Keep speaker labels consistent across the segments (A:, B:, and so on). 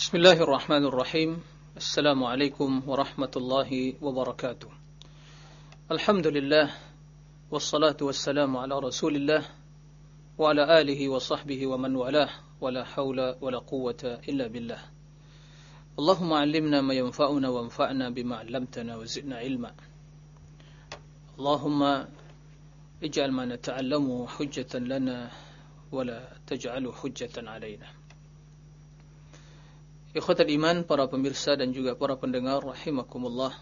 A: بسم الله الرحمن الرحيم. السلام عليكم ورحمة الله وبركاته. الحمد لله والصلاة والسلام على رسول الله وعلى آله وصحبه ومن والاه ولا حول ولا قوة إلا بالله. اللهم علمنا ما ينفعنا وانفعنا بما علمتنا وزدنا علما. اللهم اجعل ما نتعلمه حجة لنا ولا تجعله حجة علينا. Ikhwatal iman, para pemirsa dan juga para pendengar rahimakumullah.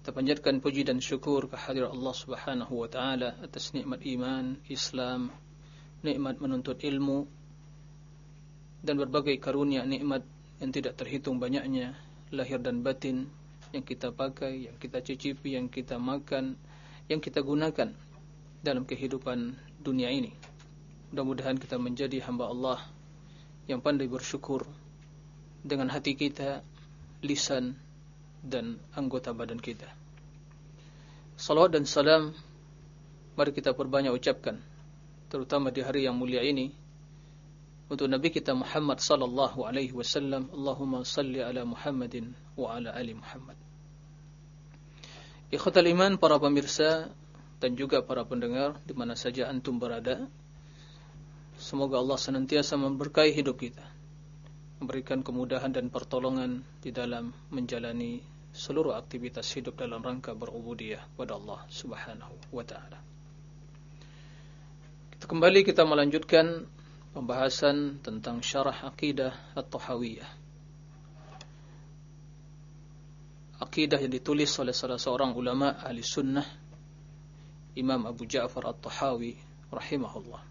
A: Kita panjatkan puji dan syukur kehadirat Allah Subhanahu wa taala atas nikmat iman, Islam, nikmat menuntut ilmu dan berbagai karunia nikmat yang tidak terhitung banyaknya lahir dan batin yang kita pakai, yang kita cicipi, yang kita makan, yang kita gunakan dalam kehidupan dunia ini. Mudah-mudahan kita menjadi hamba Allah yang pandai bersyukur dengan hati kita, lisan, dan anggota badan kita. Salawat dan salam mari kita perbanyak ucapkan terutama di hari yang mulia ini untuk Nabi kita Muhammad sallallahu alaihi wasallam Allahumma salli ala Muhammadin wa ala ali Muhammad Ikhwatal iman para pemirsa dan juga para pendengar di mana saja antum berada semoga Allah senantiasa memberkahi hidup kita memberikan kemudahan dan pertolongan di dalam menjalani seluruh aktivitas hidup dalam rangka berubudiyah kepada Allah Subhanahu wa taala. Kita kembali kita melanjutkan pembahasan tentang syarah akidah at-tahawiyah. Akidah yang ditulis oleh salah seorang ulama ahli sunnah Imam Abu Ja'far at-Tahawi rahimahullah.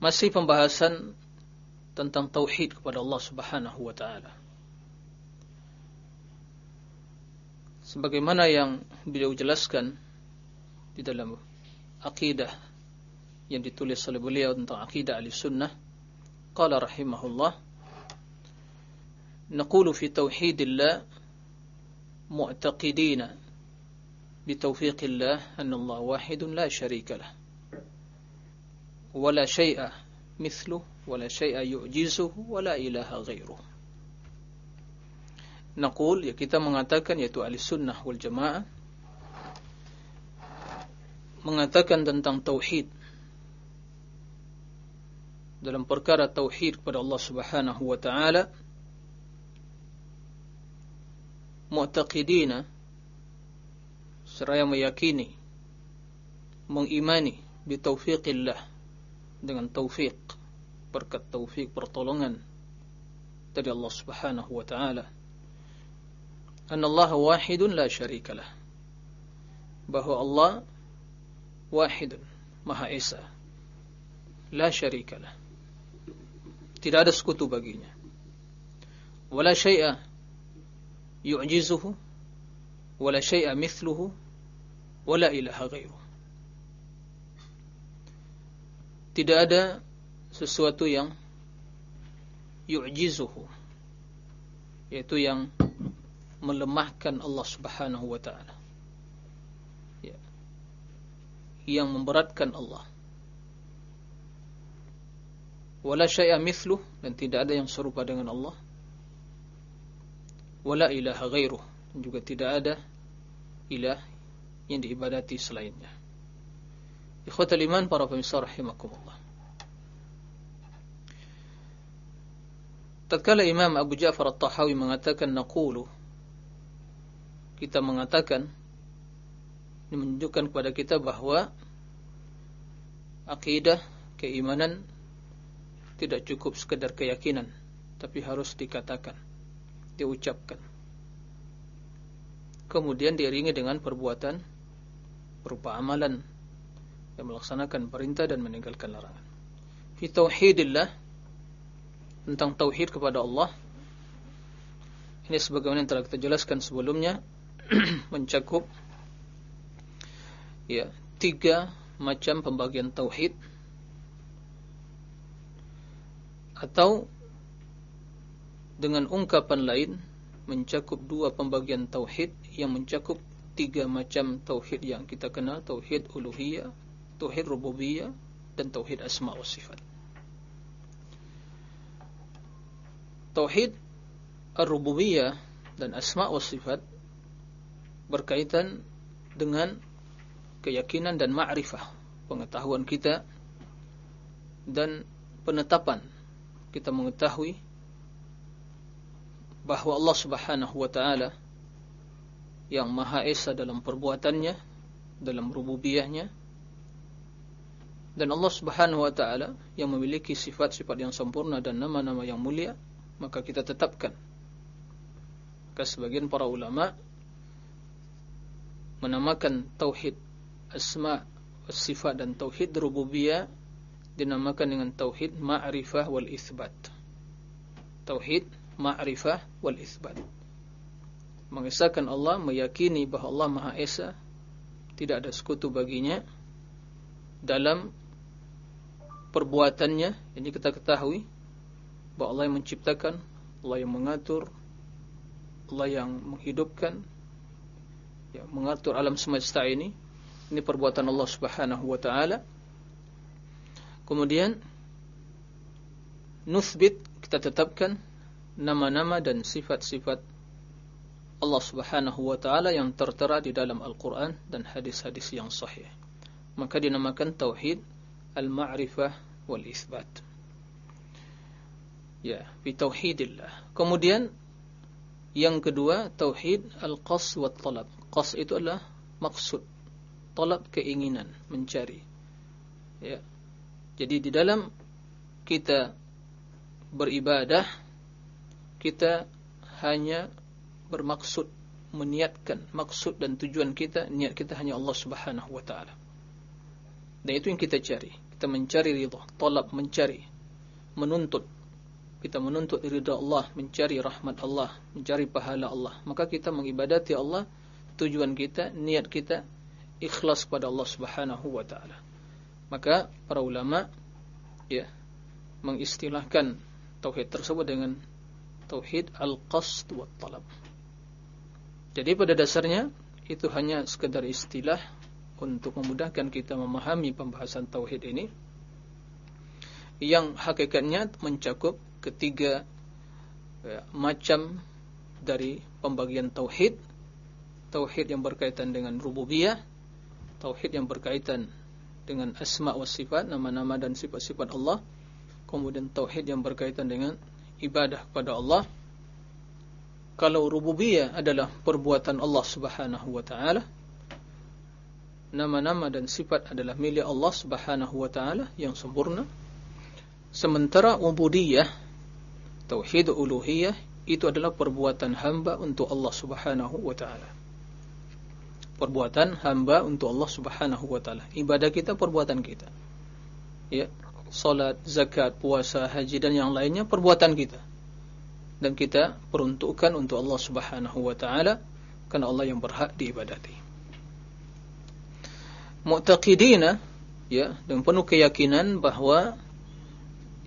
A: Masih pembahasan tentang tauhid kepada Allah Subhanahu wa taala. Sebagaimana yang beliau jelaskan di dalam akidah yang ditulis oleh beliau tentang akidah al-sunnah, qala rahimahullah نقول في توحيد الله معتقدين بتوفيق الله أن الله واحد لا شريك له ولا شيء مثله ولا شيء يعجزه ولا إله غيره Naqul ya kita mengatakan yaitu ahli sunnah wal jamaah mengatakan tentang tauhid dalam perkara tauhid kepada Allah Subhanahu wa taala mu'taqidina seraya meyakini mengimani bi taufiqillah dengan taufik berkat taufik pertolongan dari Allah Subhanahu wa taala. Anna Allah wahidun la syarikalah bahwa Allah wahidun maha esa. La syarikalah tidak ada sekutu baginya. Wala syai'a yu'jizuhu wala syai'a mithluhu wala ilaha ghairuh tidak ada sesuatu yang yu'jizuhu yaitu yang melemahkan Allah Subhanahu wa taala. Ya. yang memberatkan Allah. Wala syai'a mithluh dan tidak ada yang serupa dengan Allah. Wala ilaha ghairuh dan juga tidak ada ilah yang diibadati selainnya ikhwatal iman para pemirsa rahimakumullah. Tatkala Imam Abu Ja'far At-Tahawi mengatakan naqulu kita mengatakan ini menunjukkan kepada kita bahwa akidah keimanan tidak cukup sekedar keyakinan tapi harus dikatakan diucapkan. Kemudian diiringi dengan perbuatan berupa amalan yang melaksanakan perintah dan meninggalkan larangan. Fi tauhidillah tentang tauhid kepada Allah ini sebagaimana yang telah kita jelaskan sebelumnya mencakup ya tiga macam pembagian tauhid. Atau dengan ungkapan lain mencakup dua pembagian tauhid yang mencakup tiga macam tauhid yang kita kenal tauhid uluhiyah, tauhid rububiyah dan tauhid asma wa sifat. tauhid ar-rububiyah dan asma wa sifat berkaitan dengan keyakinan dan ma'rifah, pengetahuan kita dan penetapan kita mengetahui bahwa Allah Subhanahu wa taala yang Maha Esa dalam perbuatannya, dalam rububiyahnya dan Allah Subhanahu wa taala yang memiliki sifat-sifat yang sempurna dan nama-nama yang mulia, maka kita tetapkan. Maka sebagian para ulama menamakan tauhid asma sifat dan tauhid rububiyah dinamakan dengan tauhid ma'rifah wal isbat. Tauhid ma'rifah wal isbat. Mengesahkan Allah, meyakini bahwa Allah Maha Esa, tidak ada sekutu baginya dalam perbuatannya. Ini kita ketahui bahwa Allah yang menciptakan, Allah yang mengatur, Allah yang menghidupkan, ya, mengatur alam semesta ini. Ini perbuatan Allah Subhanahu wa taala Kemudian nusbit kita tetapkan nama-nama dan sifat-sifat Allah Subhanahu wa taala yang tertera di dalam Al-Qur'an dan hadis-hadis yang sahih. Maka dinamakan tauhid al-ma'rifah wal isbat. Ya, bi tauhidillah. Kemudian yang kedua tauhid al-qas wa talab. Qas itu adalah maksud, talab keinginan, mencari. Ya, jadi di dalam kita beribadah kita hanya bermaksud meniatkan maksud dan tujuan kita niat kita hanya Allah Subhanahu wa taala. Dan itu yang kita cari. Kita mencari ridha, talab mencari, menuntut. Kita menuntut ridha Allah, mencari rahmat Allah, mencari pahala Allah. Maka kita mengibadati Allah, tujuan kita, niat kita ikhlas kepada Allah Subhanahu wa taala. Maka para ulama ya mengistilahkan tauhid tersebut dengan tauhid al-qasd wa talab. Jadi pada dasarnya itu hanya sekedar istilah untuk memudahkan kita memahami pembahasan tauhid ini yang hakikatnya mencakup ketiga ya, macam dari pembagian tauhid tauhid yang berkaitan dengan rububiyah tauhid yang berkaitan dengan asma wa sifat, nama-nama dan sifat-sifat Allah. Kemudian tauhid yang berkaitan dengan ibadah kepada Allah. Kalau rububiyah adalah perbuatan Allah Subhanahu wa taala, nama-nama dan sifat adalah milik Allah Subhanahu wa taala yang sempurna. Sementara ubudiyah, tauhid uluhiyah itu adalah perbuatan hamba untuk Allah Subhanahu wa taala perbuatan hamba untuk Allah Subhanahu wa taala. Ibadah kita perbuatan kita. Ya, salat, zakat, puasa, haji dan yang lainnya perbuatan kita. Dan kita peruntukkan untuk Allah Subhanahu wa taala karena Allah yang berhak diibadati. Mu'taqidina ya, dengan penuh keyakinan bahwa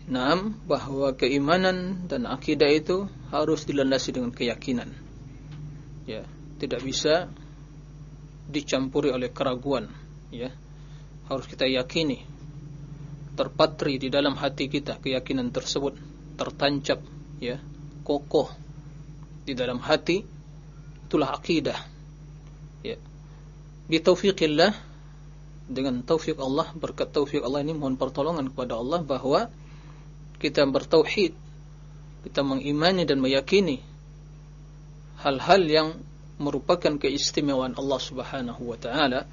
A: Naam, bahwa keimanan dan akidah itu harus dilandasi dengan keyakinan. Ya, tidak bisa dicampuri oleh keraguan ya. Harus kita yakini terpatri di dalam hati kita keyakinan tersebut tertancap ya kokoh di dalam hati. Itulah akidah ya. Bi taufiqillah dengan taufik Allah berkat taufik Allah ini mohon pertolongan kepada Allah bahwa kita bertauhid kita mengimani dan meyakini hal-hal yang merupakan keistimewaan Allah Subhanahu wa taala.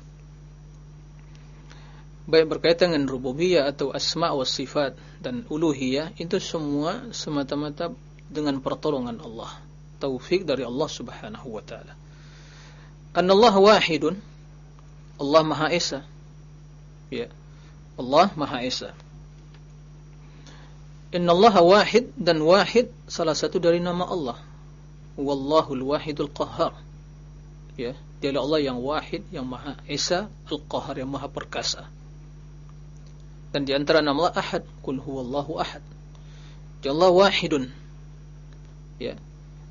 A: Baik berkaitan dengan rububiyah atau asma wa sifat dan uluhiyah itu semua semata-mata dengan pertolongan Allah taufik dari Allah Subhanahu wa taala. Allah wahidun Allah Maha Esa ya. Allah Maha Esa. Inna Allah wahid dan wahid salah satu dari nama Allah. Wallahul wahidul qahhar. Ya dialah Allah yang wahid yang maha esa al-qahar yang maha perkasa. Dan di antara nama Allah ahad kul huwallahu ahad. Dia Allah wahidun. Ya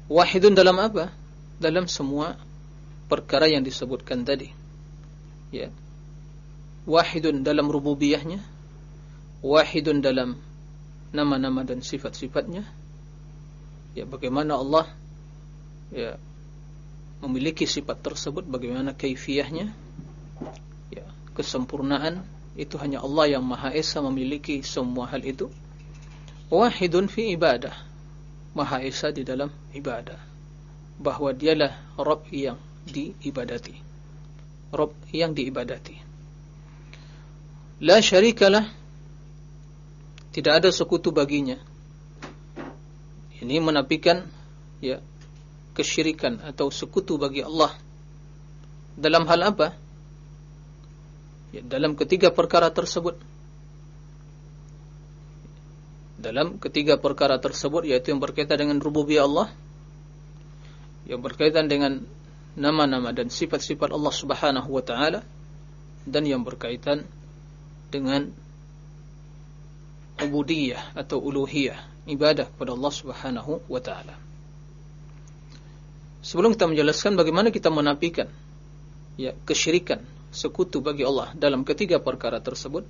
A: wahidun dalam apa? Dalam semua perkara yang disebutkan tadi. Ya wahidun dalam rububiyahnya. Wahidun dalam nama-nama dan sifat-sifatnya. Ya bagaimana Allah ya memiliki sifat tersebut bagaimana kaifiyahnya. Ya kesempurnaan itu hanya Allah yang Maha Esa memiliki semua hal itu. Wahidun fi ibadah. Maha Esa di dalam ibadah. Bahwa dialah Rabb yang diibadati. Rabb yang diibadati la syarikalah tidak ada sekutu baginya. Ini menafikan ya kesyirikan atau sekutu bagi Allah. Dalam hal apa? Ya, dalam ketiga perkara tersebut. Dalam ketiga perkara tersebut yaitu yang berkaitan dengan rububiyah Allah yang berkaitan dengan nama-nama dan sifat-sifat Allah Subhanahu wa taala dan yang berkaitan dengan ubudiyah atau uluhiyah ibadah kepada Allah Subhanahu wa taala. Sebelum kita menjelaskan bagaimana kita menafikan ya kesyirikan sekutu bagi Allah dalam ketiga perkara tersebut,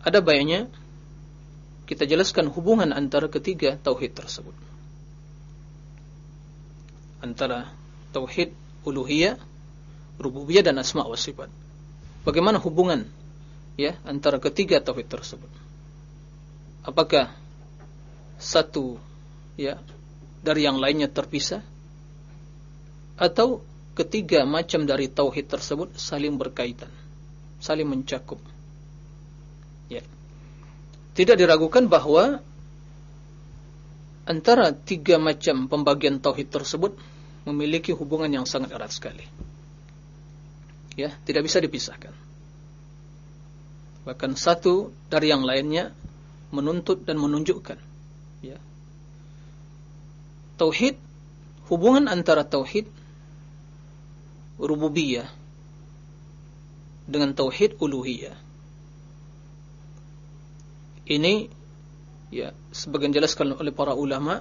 A: ada baiknya kita jelaskan hubungan antara ketiga tauhid tersebut. Antara tauhid uluhiyah, rububiyah dan asma wa sifat. Bagaimana hubungan ya antara ketiga tauhid tersebut? Apakah satu ya dari yang lainnya terpisah atau ketiga macam dari tauhid tersebut saling berkaitan, saling mencakup. Ya. Tidak diragukan bahwa antara tiga macam pembagian tauhid tersebut memiliki hubungan yang sangat erat sekali. Ya, tidak bisa dipisahkan. Bahkan satu dari yang lainnya menuntut dan menunjukkan ya. Tauhid hubungan antara tauhid rububiyah dengan tauhid uluhiyah. Ini ya sebagian jelaskan oleh para ulama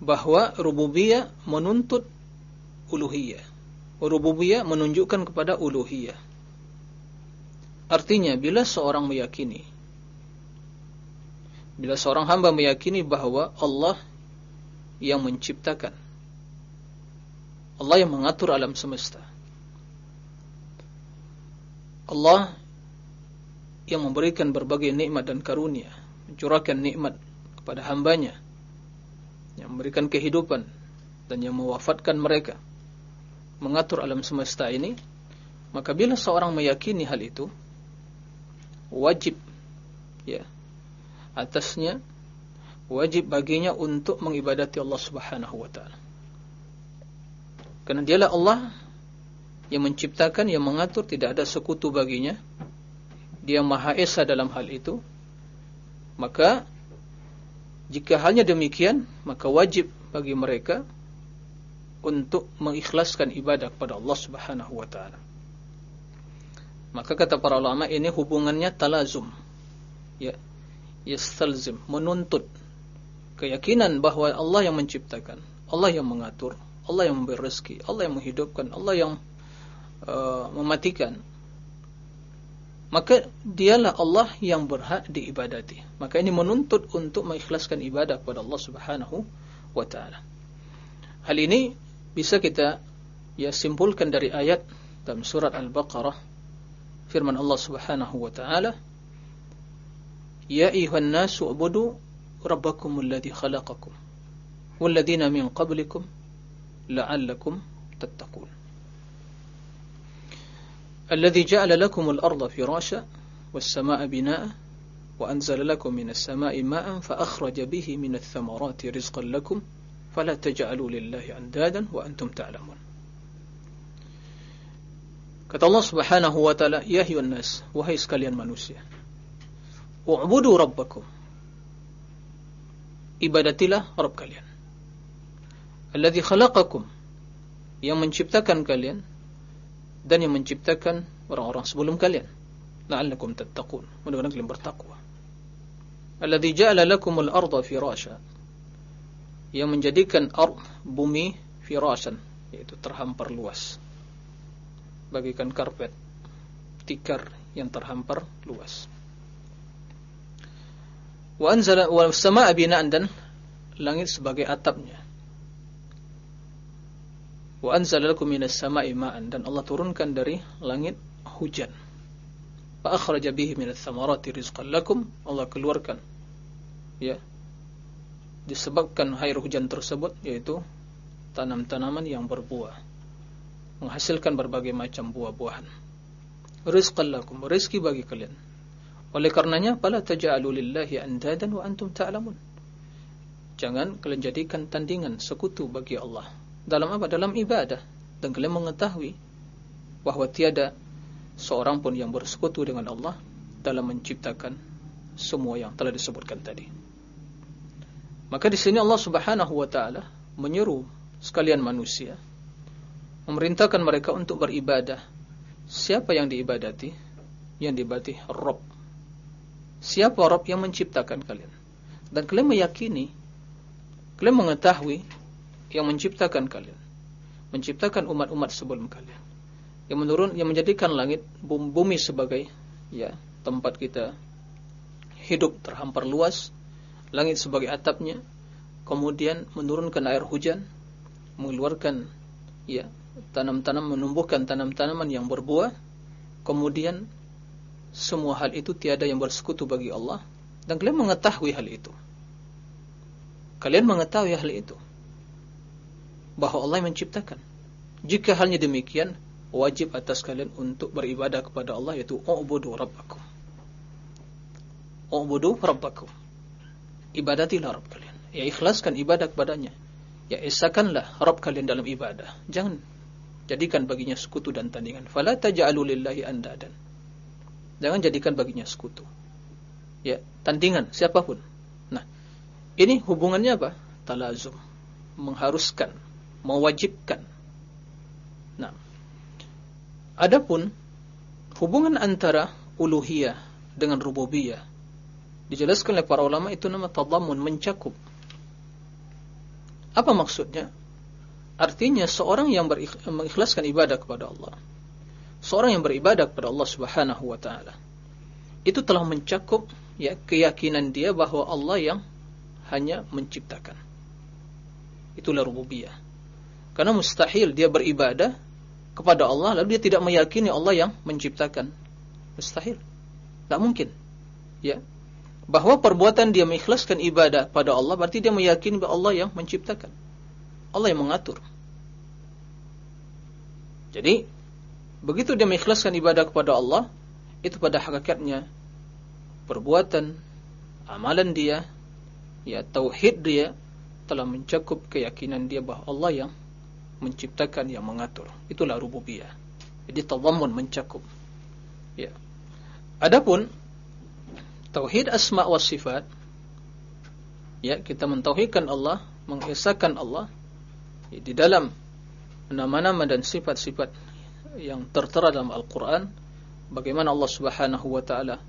A: bahwa rububiyah menuntut uluhiyah. Rububiyah menunjukkan kepada uluhiyah. Artinya bila seorang meyakini bila seorang hamba meyakini bahwa Allah yang menciptakan Allah yang mengatur alam semesta. Allah yang memberikan berbagai nikmat dan karunia, mencurahkan nikmat kepada hambanya, yang memberikan kehidupan dan yang mewafatkan mereka, mengatur alam semesta ini, maka bila seorang meyakini hal itu, wajib ya atasnya wajib baginya untuk mengibadati Allah Subhanahu wa taala. Karena dialah Allah yang menciptakan, yang mengatur, tidak ada sekutu baginya. Dia Maha Esa dalam hal itu. Maka jika halnya demikian, maka wajib bagi mereka untuk mengikhlaskan ibadah kepada Allah Subhanahu wa taala. Maka kata para ulama ini hubungannya talazum. Ya. Yastalzim, menuntut keyakinan bahwa Allah yang menciptakan, Allah yang mengatur, Allah yang memberi rezeki, Allah yang menghidupkan, Allah yang uh, mematikan. Maka dialah Allah yang berhak diibadati. Maka ini menuntut untuk mengikhlaskan ibadah kepada Allah Subhanahu wa taala. Hal ini bisa kita ya simpulkan dari ayat dalam surat Al-Baqarah firman Allah Subhanahu wa taala Ya ayuhan nasu ubudu rabbakumul ladzi khalaqakum ladzina min qablikum لعلكم تتقون. الذي جعل لكم الأرض فراشا والسماء بناء وأنزل لكم من السماء ماء فأخرج به من الثمرات رزقا لكم فلا تجعلوا لله أندادا وأنتم تعلمون. Kata Allah Subhanahu wa taala, "Ya ayyuhan nas, wahai sekalian manusia, u'budu rabbakum." Ibadatilah Rabb kalian. Alladhi khalaqakum yang menciptakan kalian dan yang menciptakan orang-orang sebelum kalian. La'allakum tattaqun. Mudah-mudahan kalian bertakwa. Alladhi ja'ala lakumul arda firasha. Yang menjadikan ard bumi firasan yaitu terhampar luas. Bagikan karpet tikar yang terhampar luas. Wa anzala wa sama'a bina'an dan langit sebagai atapnya. Wa anzala lakum minas sama'i ma'an dan Allah turunkan dari langit hujan. Fa akhraja bihi minats thamarati rizqan lakum. Allah keluarkan ya disebabkan air hujan tersebut yaitu tanam-tanaman yang berbuah menghasilkan berbagai macam buah-buahan. Rizqan lakum rizki bagi kalian. Oleh karenanya fala taj'alu lillahi andadan wa antum ta'lamun. Jangan kalian jadikan tandingan sekutu bagi Allah. Dalam apa? Dalam ibadah. Dan kalian mengetahui bahwa tiada seorang pun yang bersekutu dengan Allah dalam menciptakan semua yang telah disebutkan tadi. Maka di sini Allah Subhanahu wa taala menyeru sekalian manusia memerintahkan mereka untuk beribadah. Siapa yang diibadati? Yang diibadati Rabb. Siapa Rabb yang menciptakan kalian? Dan kalian meyakini, kalian mengetahui yang menciptakan kalian, menciptakan umat-umat sebelum kalian, yang menurun, yang menjadikan langit bumi sebagai ya tempat kita hidup terhampar luas, langit sebagai atapnya, kemudian menurunkan air hujan, mengeluarkan ya tanam-tanam menumbuhkan tanam-tanaman yang berbuah, kemudian semua hal itu tiada yang bersekutu bagi Allah dan kalian mengetahui hal itu. Kalian mengetahui hal itu bahwa Allah menciptakan. Jika halnya demikian, wajib atas kalian untuk beribadah kepada Allah yaitu ubudu rabbakum. Ubudu rabbakum. Ibadatilah Rabb kalian. Ya ikhlaskan ibadah kepadanya. Ya esakanlah Rabb kalian dalam ibadah. Jangan jadikan baginya sekutu dan tandingan. Fala taj'alu lillahi andadan. Jangan jadikan baginya sekutu. Ya, tandingan siapa pun. Nah, ini hubungannya apa? Talazum. Mengharuskan, mewajibkan. Nah, adapun hubungan antara uluhiyah dengan rububiyah dijelaskan oleh para ulama itu nama tadammun mencakup. Apa maksudnya? Artinya seorang yang mengikhlaskan ibadah kepada Allah, seorang yang beribadah kepada Allah Subhanahu wa taala, itu telah mencakup ya keyakinan dia bahwa Allah yang hanya menciptakan. Itulah rububiyah. Karena mustahil dia beribadah kepada Allah lalu dia tidak meyakini Allah yang menciptakan. Mustahil. Tidak mungkin. Ya. Bahwa perbuatan dia mengikhlaskan ibadah pada Allah berarti dia meyakini bahwa Allah yang menciptakan. Allah yang mengatur. Jadi, begitu dia mengikhlaskan ibadah kepada Allah, itu pada hakikatnya perbuatan, amalan dia, ya tauhid dia telah mencakup keyakinan dia bahwa Allah yang menciptakan, yang mengatur. Itulah rububiyah. Jadi tadammun mencakup. Ya. Adapun tauhid asma wa sifat ya kita mentauhidkan Allah, mengesahkan Allah di dalam nama-nama dan sifat-sifat yang tertera dalam Al-Qur'an bagaimana Allah Subhanahu wa taala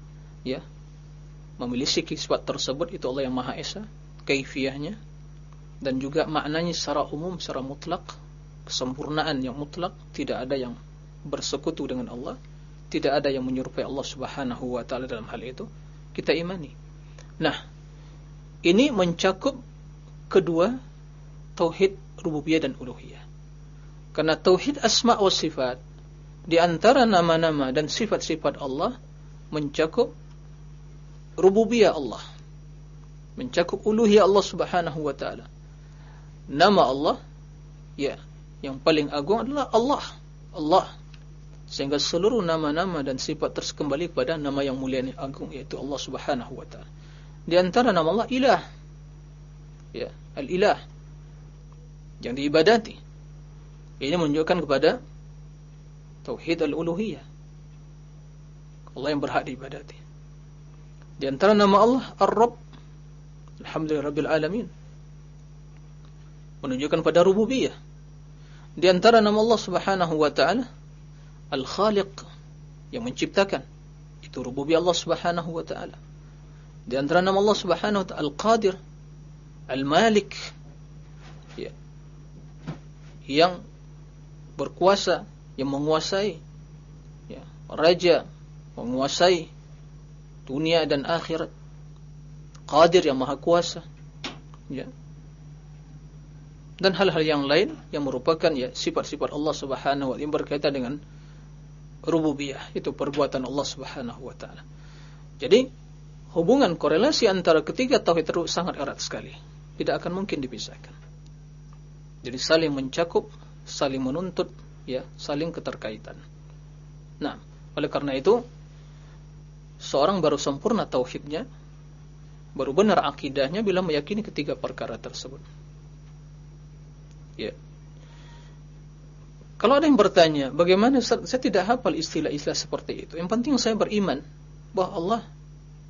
A: ya memiliki sifat tersebut itu Allah yang Maha Esa kaifiyahnya dan juga maknanya secara umum secara mutlak kesempurnaan yang mutlak tidak ada yang bersekutu dengan Allah tidak ada yang menyerupai Allah Subhanahu wa taala dalam hal itu kita imani. Nah ini mencakup kedua tauhid rububiyah dan uluhiyah. Karena tauhid asma wa sifat di antara nama-nama dan sifat-sifat Allah mencakup rububiyah Allah. Mencakup uluhiyah Allah Subhanahu wa taala. Nama Allah ya, yang paling agung adalah Allah. Allah. Sehingga seluruh nama-nama dan sifat terus kembali kepada nama yang mulia dan agung yaitu Allah Subhanahu wa taala. Di antara nama Allah Ilah. Ya, Al-Ilah yang diibadati. Ini menunjukkan kepada tauhid al-uluhiyah. Allah yang berhak diibadati. Di antara nama Allah Ar-Rabb. Alhamdulillah Rabbil Alamin. Menunjukkan pada rububiyah. Di antara nama Allah Subhanahu wa taala Al-Khaliq yang menciptakan. Itu rububiyah Allah Subhanahu wa taala. Di antara nama Allah Subhanahu wa taala Al-Qadir, Al-Malik. Ya yang berkuasa, yang menguasai, ya, raja menguasai dunia dan akhirat. qadir yang maha kuasa ya dan hal-hal yang lain yang merupakan ya sifat-sifat Allah Subhanahu wa taala berkaitan dengan rububiyah itu perbuatan Allah Subhanahu wa taala. Jadi hubungan korelasi antara ketiga tauhid itu sangat erat sekali. Tidak akan mungkin dipisahkan. Jadi saling mencakup, saling menuntut, ya, saling keterkaitan. Nah, oleh karena itu seorang baru sempurna tauhidnya, baru benar akidahnya bila meyakini ketiga perkara tersebut. Ya. Kalau ada yang bertanya, bagaimana saya tidak hafal istilah-istilah seperti itu. Yang penting saya beriman bahwa Allah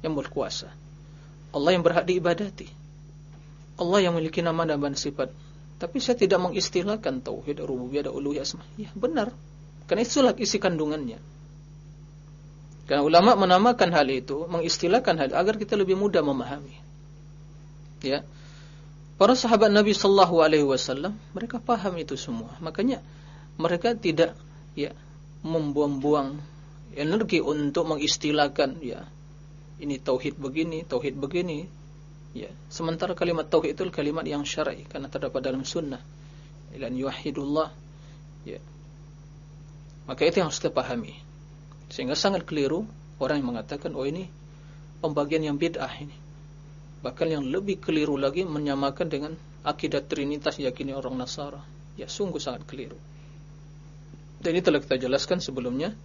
A: yang berkuasa. Allah yang berhak diibadati. Allah yang memiliki nama dan sifat. Tapi saya tidak mengistilahkan tauhid rububiyah dan uluhiyah. Ya, benar. Karena itulah isi kandungannya. Karena ulama menamakan hal itu, mengistilahkan hal itu, agar kita lebih mudah memahami. Ya. Para sahabat Nabi Sallallahu Alaihi Wasallam mereka paham itu semua. Makanya mereka tidak ya membuang-buang energi untuk mengistilahkan ya ini tauhid begini, tauhid begini. Ya, sementara kalimat tauhid itu kalimat yang syar'i karena terdapat dalam sunnah. Ilan yuwahhidullah. Ya. Maka itu yang harus kita pahami. Sehingga sangat keliru orang yang mengatakan oh ini pembagian yang bid'ah ini. Bahkan yang lebih keliru lagi menyamakan dengan akidah trinitas yakini orang Nasara. Ya sungguh sangat keliru. Dan ini telah kita jelaskan sebelumnya.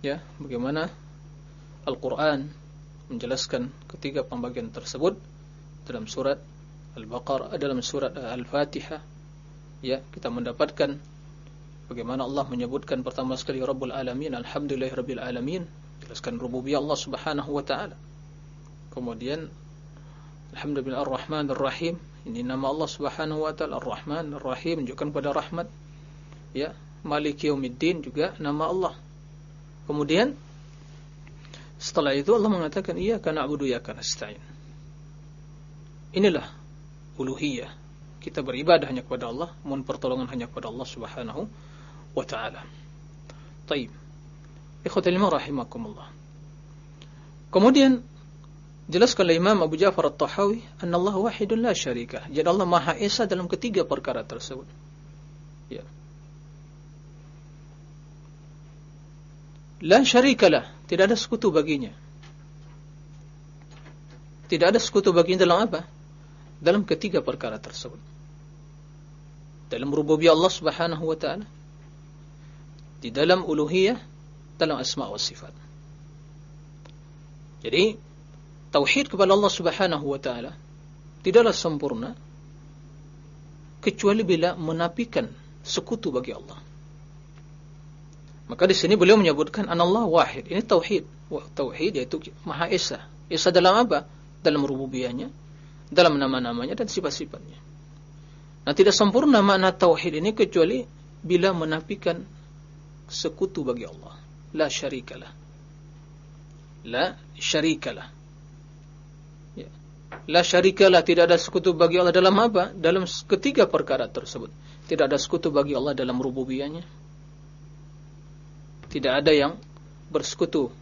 A: Ya, bagaimana Al-Quran menjelaskan ketiga pembagian tersebut dalam surat Al-Baqarah, dalam surat Al-Fatihah. Ya, kita mendapatkan bagaimana Allah menyebutkan pertama sekali Rabbul Alamin, Alhamdulillahirabbil alamin, jelaskan rububiyah Allah Subhanahu wa taala. Kemudian Alhamdulillah Ar-Rahman Ar-Rahim. Ini nama Allah Subhanahu wa taala Ar-Rahman Ar-Rahim menunjukkan pada rahmat. Ya, Maliki Yaumiddin juga nama Allah. Kemudian setelah itu Allah mengatakan iya karena abudu ya karena nasta'in. Inilah uluhiyah. Kita beribadah hanya kepada Allah, mohon pertolongan hanya kepada Allah Subhanahu wa taala. Baik. Ikhwatul rahimakumullah. Kemudian Jelaskan oleh Imam Abu Ja'far At-Tahawi, "Anna Allah wahidun la syarika." Jadi Allah Maha Esa dalam ketiga perkara tersebut. Ya. La syarikalah, tidak ada sekutu baginya. Tidak ada sekutu baginya dalam apa? Dalam ketiga perkara tersebut. Dalam rububiyah Allah Subhanahu wa taala. Di dalam uluhiyah, dalam asma wa sifat. Jadi tauhid kepada Allah Subhanahu wa taala tidaklah sempurna kecuali bila menafikan sekutu bagi Allah. Maka di sini beliau menyebutkan anallah wahid. Ini tauhid. Tauhid yaitu Maha Esa. Esa dalam apa? Dalam rububiyahnya, dalam nama-namanya dan sifat-sifatnya. Nah, tidak sempurna makna tauhid ini kecuali bila menafikan sekutu bagi Allah. La syarikalah. La syarikalah. La syarikalah tidak ada sekutu bagi Allah dalam apa? Dalam ketiga perkara tersebut. Tidak ada sekutu bagi Allah dalam rububiyahnya. Tidak ada yang bersekutu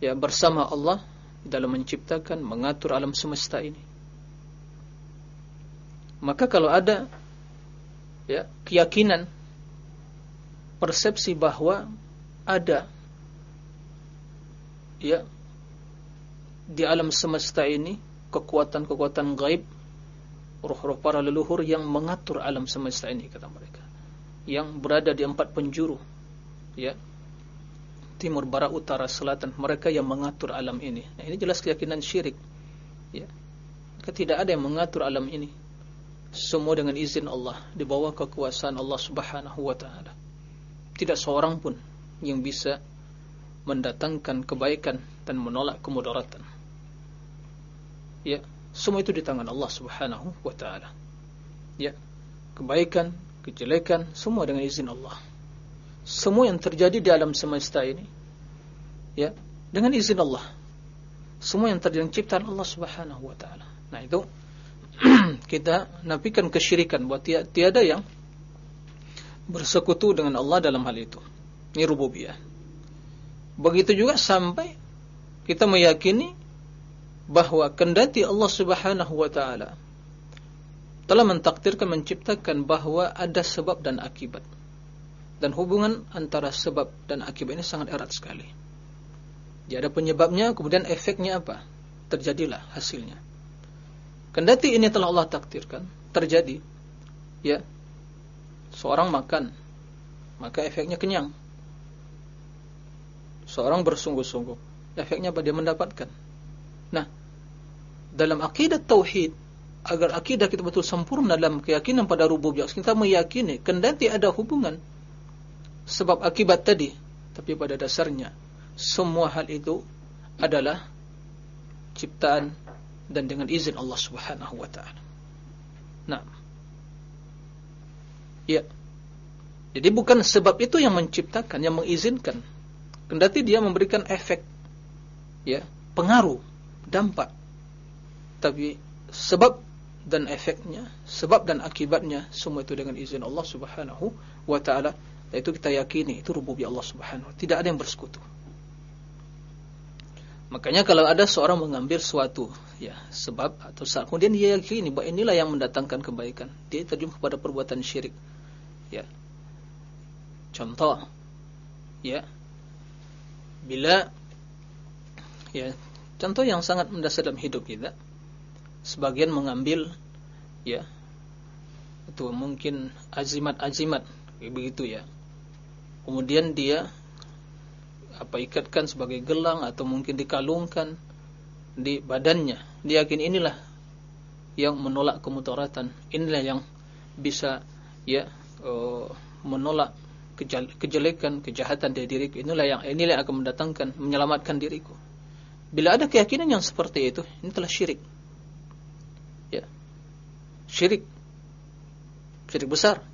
A: ya bersama Allah dalam menciptakan, mengatur alam semesta ini. Maka kalau ada ya keyakinan persepsi bahwa ada ya di alam semesta ini kekuatan-kekuatan gaib roh-roh para leluhur yang mengatur alam semesta ini kata mereka. Yang berada di empat penjuru ya timur barat utara selatan mereka yang mengatur alam ini. Nah, ini jelas keyakinan syirik ya. Ada yang mengatur alam ini semua dengan izin Allah di bawah kekuasaan Allah Subhanahu wa taala. Tidak seorang pun yang bisa mendatangkan kebaikan dan menolak kemudaratan. Ya semua itu di tangan Allah Subhanahu wa taala. Ya kebaikan kejelekan semua dengan izin Allah. Semua yang terjadi di alam semesta ini ya dengan izin Allah. Semua yang terjadi ciptaan Allah Subhanahu wa taala. Nah itu kita nafikan kesyirikan buat tiada yang bersekutu dengan Allah dalam hal itu ini rububiyah begitu juga sampai kita meyakini bahwa kendati Allah Subhanahu wa taala telah mentakdirkan menciptakan bahwa ada sebab dan akibat. Dan hubungan antara sebab dan akibat ini sangat erat sekali. Jadi ada penyebabnya, kemudian efeknya apa? Terjadilah hasilnya. Kendati ini telah Allah takdirkan, terjadi. Ya. Seorang makan, maka efeknya kenyang. Seorang bersungguh-sungguh, efeknya apa dia mendapatkan? Nah, dalam akidah tauhid agar akidah kita betul sempurna dalam keyakinan pada rububiyah kita meyakini kendati ada hubungan sebab akibat tadi tapi pada dasarnya semua hal itu adalah ciptaan dan dengan izin Allah Subhanahu wa taala. Nah. Ya. Jadi bukan sebab itu yang menciptakan, yang mengizinkan. Kendati dia memberikan efek ya, pengaruh, dampak. Tapi sebab dan efeknya, sebab dan akibatnya semua itu dengan izin Allah Subhanahu wa taala. Itu kita yakini itu rububiyah Allah Subhanahu Tidak ada yang bersekutu. Makanya kalau ada seorang mengambil suatu ya sebab atau saat kemudian dia yakini bahwa inilah yang mendatangkan kebaikan, dia terjun kepada perbuatan syirik. Ya. Contoh ya. Bila ya contoh yang sangat mendasar dalam hidup kita sebagian mengambil ya itu mungkin azimat-azimat begitu ya kemudian dia apa ikatkan sebagai gelang atau mungkin dikalungkan di badannya. Dia yakin inilah yang menolak kemudaratan inilah yang bisa ya uh, menolak kejelekan kejahatan dari diriku. Inilah yang inilah yang akan mendatangkan menyelamatkan diriku. Bila ada keyakinan yang seperti itu ini telah syirik. Syirik. Syirik besar.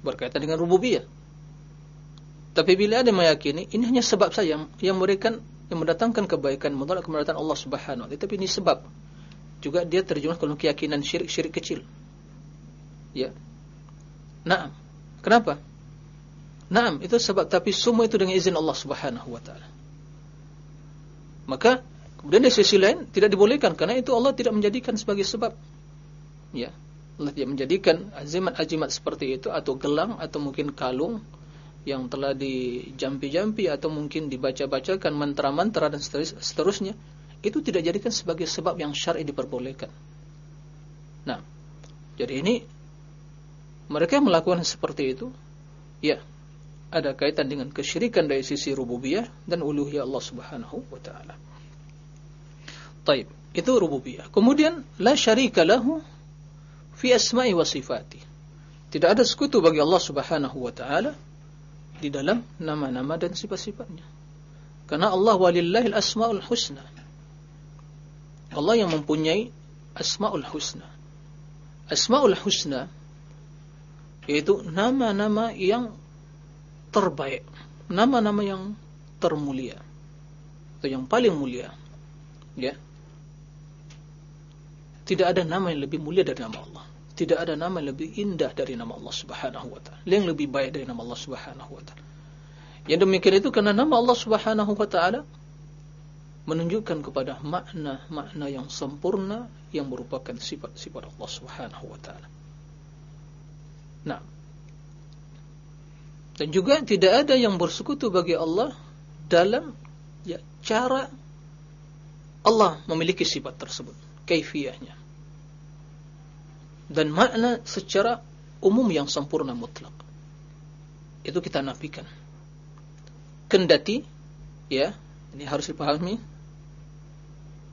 A: Berkaitan dengan rububiyah tapi bila ada meyakini ini hanya sebab saja yang, yang memberikan yang mendatangkan kebaikan menolak kemudaratan Allah Subhanahu wa taala. Tapi ini sebab. Juga dia terjemah kalau keyakinan syirik-syirik kecil. Ya. Naam. Kenapa? Naam itu sebab. Tapi semua itu dengan izin Allah Subhanahu wa taala. Maka kemudian di sisi lain tidak dibolehkan. Karena itu Allah tidak menjadikan sebagai sebab. Ya. Allah tidak menjadikan azimat-azimat seperti itu atau gelang atau mungkin kalung yang telah dijampi-jampi atau mungkin dibaca-bacakan mantra-mantra dan seterusnya itu tidak jadikan sebagai sebab yang syar'i diperbolehkan. Nah, jadi ini mereka melakukan seperti itu ya ada kaitan dengan kesyirikan dari sisi rububiyah dan uluhiyah Allah Subhanahu wa taala. Taib, itu rububiyah. Kemudian la syarika lahu fi asma'i wa sifati. Tidak ada sekutu bagi Allah Subhanahu wa taala di dalam nama-nama dan sifat-sifatnya. Karena Allah walillahil asmaul husna. Allah yang mempunyai asmaul husna. Asmaul husna yaitu nama-nama yang terbaik, nama-nama yang termulia atau yang paling mulia. Ya. Tidak ada nama yang lebih mulia dari nama Allah. Tidak ada nama yang lebih indah dari nama Allah Subhanahu wa taala. Yang lebih baik dari nama Allah Subhanahu wa taala. Yang demikian itu karena nama Allah Subhanahu wa taala menunjukkan kepada makna-makna yang sempurna yang merupakan sifat-sifat Allah Subhanahu wa taala. Nah, dan juga tidak ada yang bersekutu bagi Allah dalam ya, cara Allah memiliki sifat tersebut, kaifiyahnya dan makna secara umum yang sempurna mutlak. Itu kita nafikan. Kendati, ya, ini harus dipahami.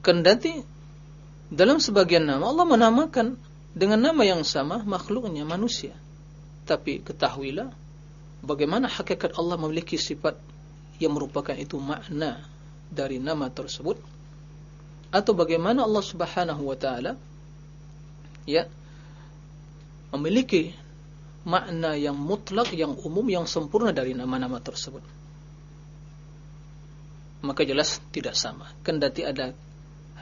A: Kendati dalam sebagian nama Allah menamakan dengan nama yang sama makhluknya manusia. Tapi ketahuilah bagaimana hakikat Allah memiliki sifat yang merupakan itu makna dari nama tersebut atau bagaimana Allah Subhanahu wa taala ya memiliki makna yang mutlak, yang umum, yang sempurna dari nama-nama tersebut. Maka jelas tidak sama. Kendati ada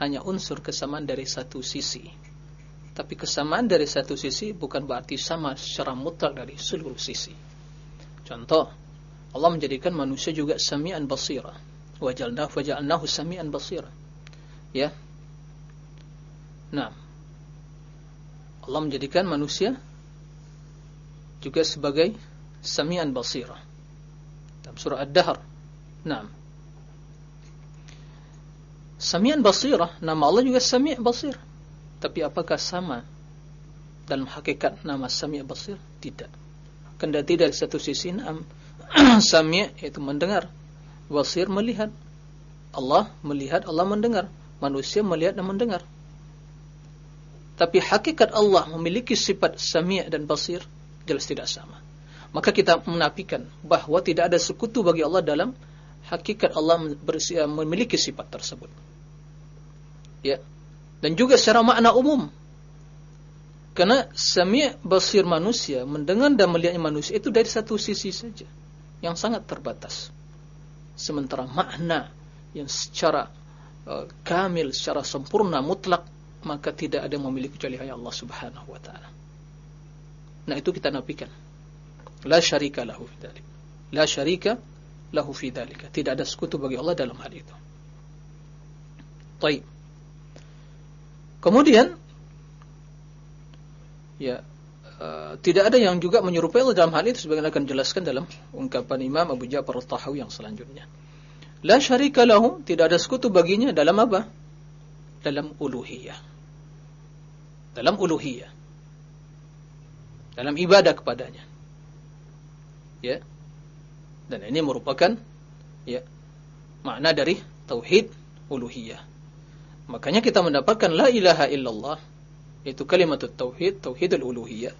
A: hanya unsur kesamaan dari satu sisi. Tapi kesamaan dari satu sisi bukan berarti sama secara mutlak dari seluruh sisi. Contoh, Allah menjadikan manusia juga sami'an basira. Wajalnahu wajalnahu sami'an basira. Ya, Nah, Allah menjadikan manusia juga sebagai samian basira. Dalam surah Ad-Dahr. Nah. Samian basira, nama Allah juga sami' basir. Tapi apakah sama dalam hakikat nama sami' basir? Tidak. Kendati dari satu sisi nam sami' itu mendengar, basir melihat. Allah melihat, Allah mendengar. Manusia melihat dan mendengar. Tapi hakikat Allah memiliki sifat sami' dan basir jelas tidak sama. Maka kita menafikan bahwa tidak ada sekutu bagi Allah dalam hakikat Allah memiliki sifat tersebut. Ya. Dan juga secara makna umum. Karena sami' basir manusia, mendengar dan melihatnya manusia itu dari satu sisi saja yang sangat terbatas. Sementara makna yang secara uh, kamil, secara sempurna, mutlak, maka tidak ada yang memiliki kecuali hanya Allah Subhanahu wa taala. Nah, itu kita nafikan. La syarika lahu fi dzalik. La syarika lahu fi dzalika. Tidak ada sekutu bagi Allah dalam hal itu. Baik. Kemudian ya uh, tidak ada yang juga menyerupai Allah dalam hal itu sebagaimana akan jelaskan dalam ungkapan Imam Abu Ja'far Al-Tahawi yang selanjutnya. La syarika lahu, tidak ada sekutu baginya dalam apa? Dalam uluhiyah. Dalam uluhiyah dalam ibadah kepadanya. Ya. Dan ini merupakan ya makna dari tauhid uluhiyah. Makanya kita mendapatkan la ilaha illallah itu kalimat tauhid, tauhidul uluhiyah.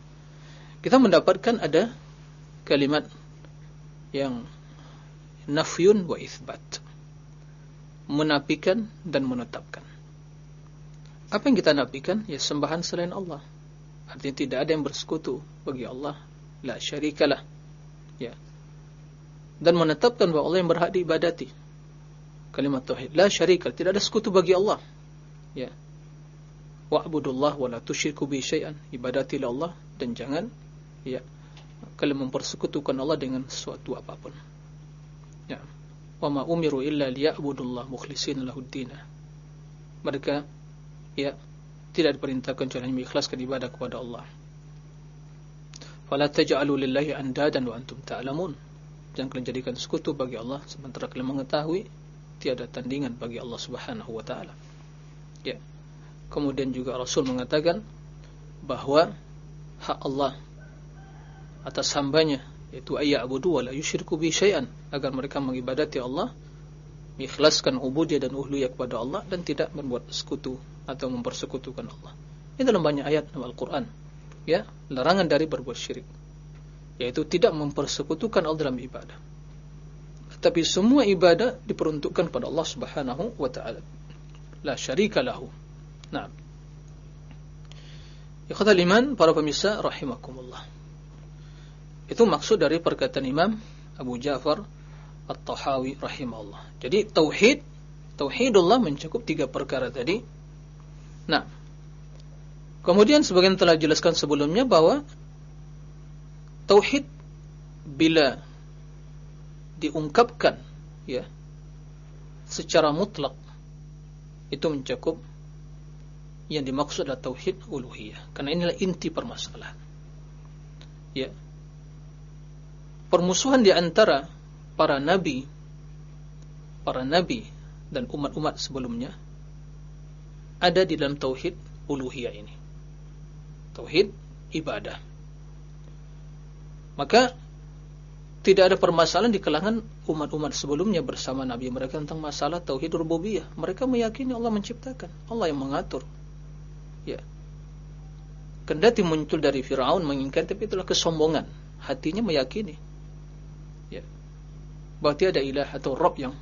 A: Kita mendapatkan ada kalimat yang nafyun wa itsbat. Menafikan dan menetapkan. Apa yang kita nafikan? Ya sembahan selain Allah. Artinya tidak ada yang bersekutu bagi Allah. La syarikalah. Ya. Dan menetapkan bahwa Allah yang berhak diibadati. Kalimat tauhid. La syarika. Tidak ada sekutu bagi Allah. Ya. Wa'budullah wa la tusyriku bi syai'an. Ibadatilah Allah dan jangan ya kalian mempersekutukan Allah dengan sesuatu apa pun. Ya. Wa ma umiru illa liya'budullah mukhlishina lahud Mereka ya tidak diperintahkan kecuali mengikhlaskan ibadah kepada Allah. Fala taj'alu lillahi andadan wa antum ta'lamun. Jangan kalian jadikan sekutu bagi Allah sementara kalian mengetahui tiada tandingan bagi Allah Subhanahu wa taala. Ya. Kemudian juga Rasul mengatakan bahwa hak Allah atas hambanya yaitu ayya'budu wa la yusyriku bi syai'an agar mereka mengibadati Allah mengikhlaskan ubudiyah dan uluhiyah kepada Allah dan tidak membuat sekutu atau mempersekutukan Allah. Ini dalam banyak ayat dalam Al-Quran. Ya, larangan dari berbuat syirik. Yaitu tidak mempersekutukan Allah dalam ibadah. Tapi semua ibadah diperuntukkan pada Allah Subhanahu wa taala. La syarika lahu. Nah. Ikhwatal iman, para pemirsa rahimakumullah. Itu maksud dari perkataan Imam Abu Ja'far At-Tahawi rahimahullah. Jadi tauhid, tauhidullah mencakup tiga perkara tadi Nah, kemudian sebagian telah jelaskan sebelumnya bahwa tauhid bila diungkapkan ya secara mutlak itu mencakup yang dimaksud adalah tauhid uluhiyah. Karena inilah inti permasalahan. Ya. Permusuhan di antara para nabi para nabi dan umat-umat sebelumnya ada di dalam tauhid uluhiyah ini. Tauhid ibadah. Maka tidak ada permasalahan di kalangan umat-umat sebelumnya bersama Nabi mereka tentang masalah tauhid rububiyah. Mereka meyakini Allah menciptakan, Allah yang mengatur. Ya. Kendati muncul dari Firaun mengingkari tapi itulah kesombongan. Hatinya meyakini. Ya. Bahwa tiada ilah atau Rob yang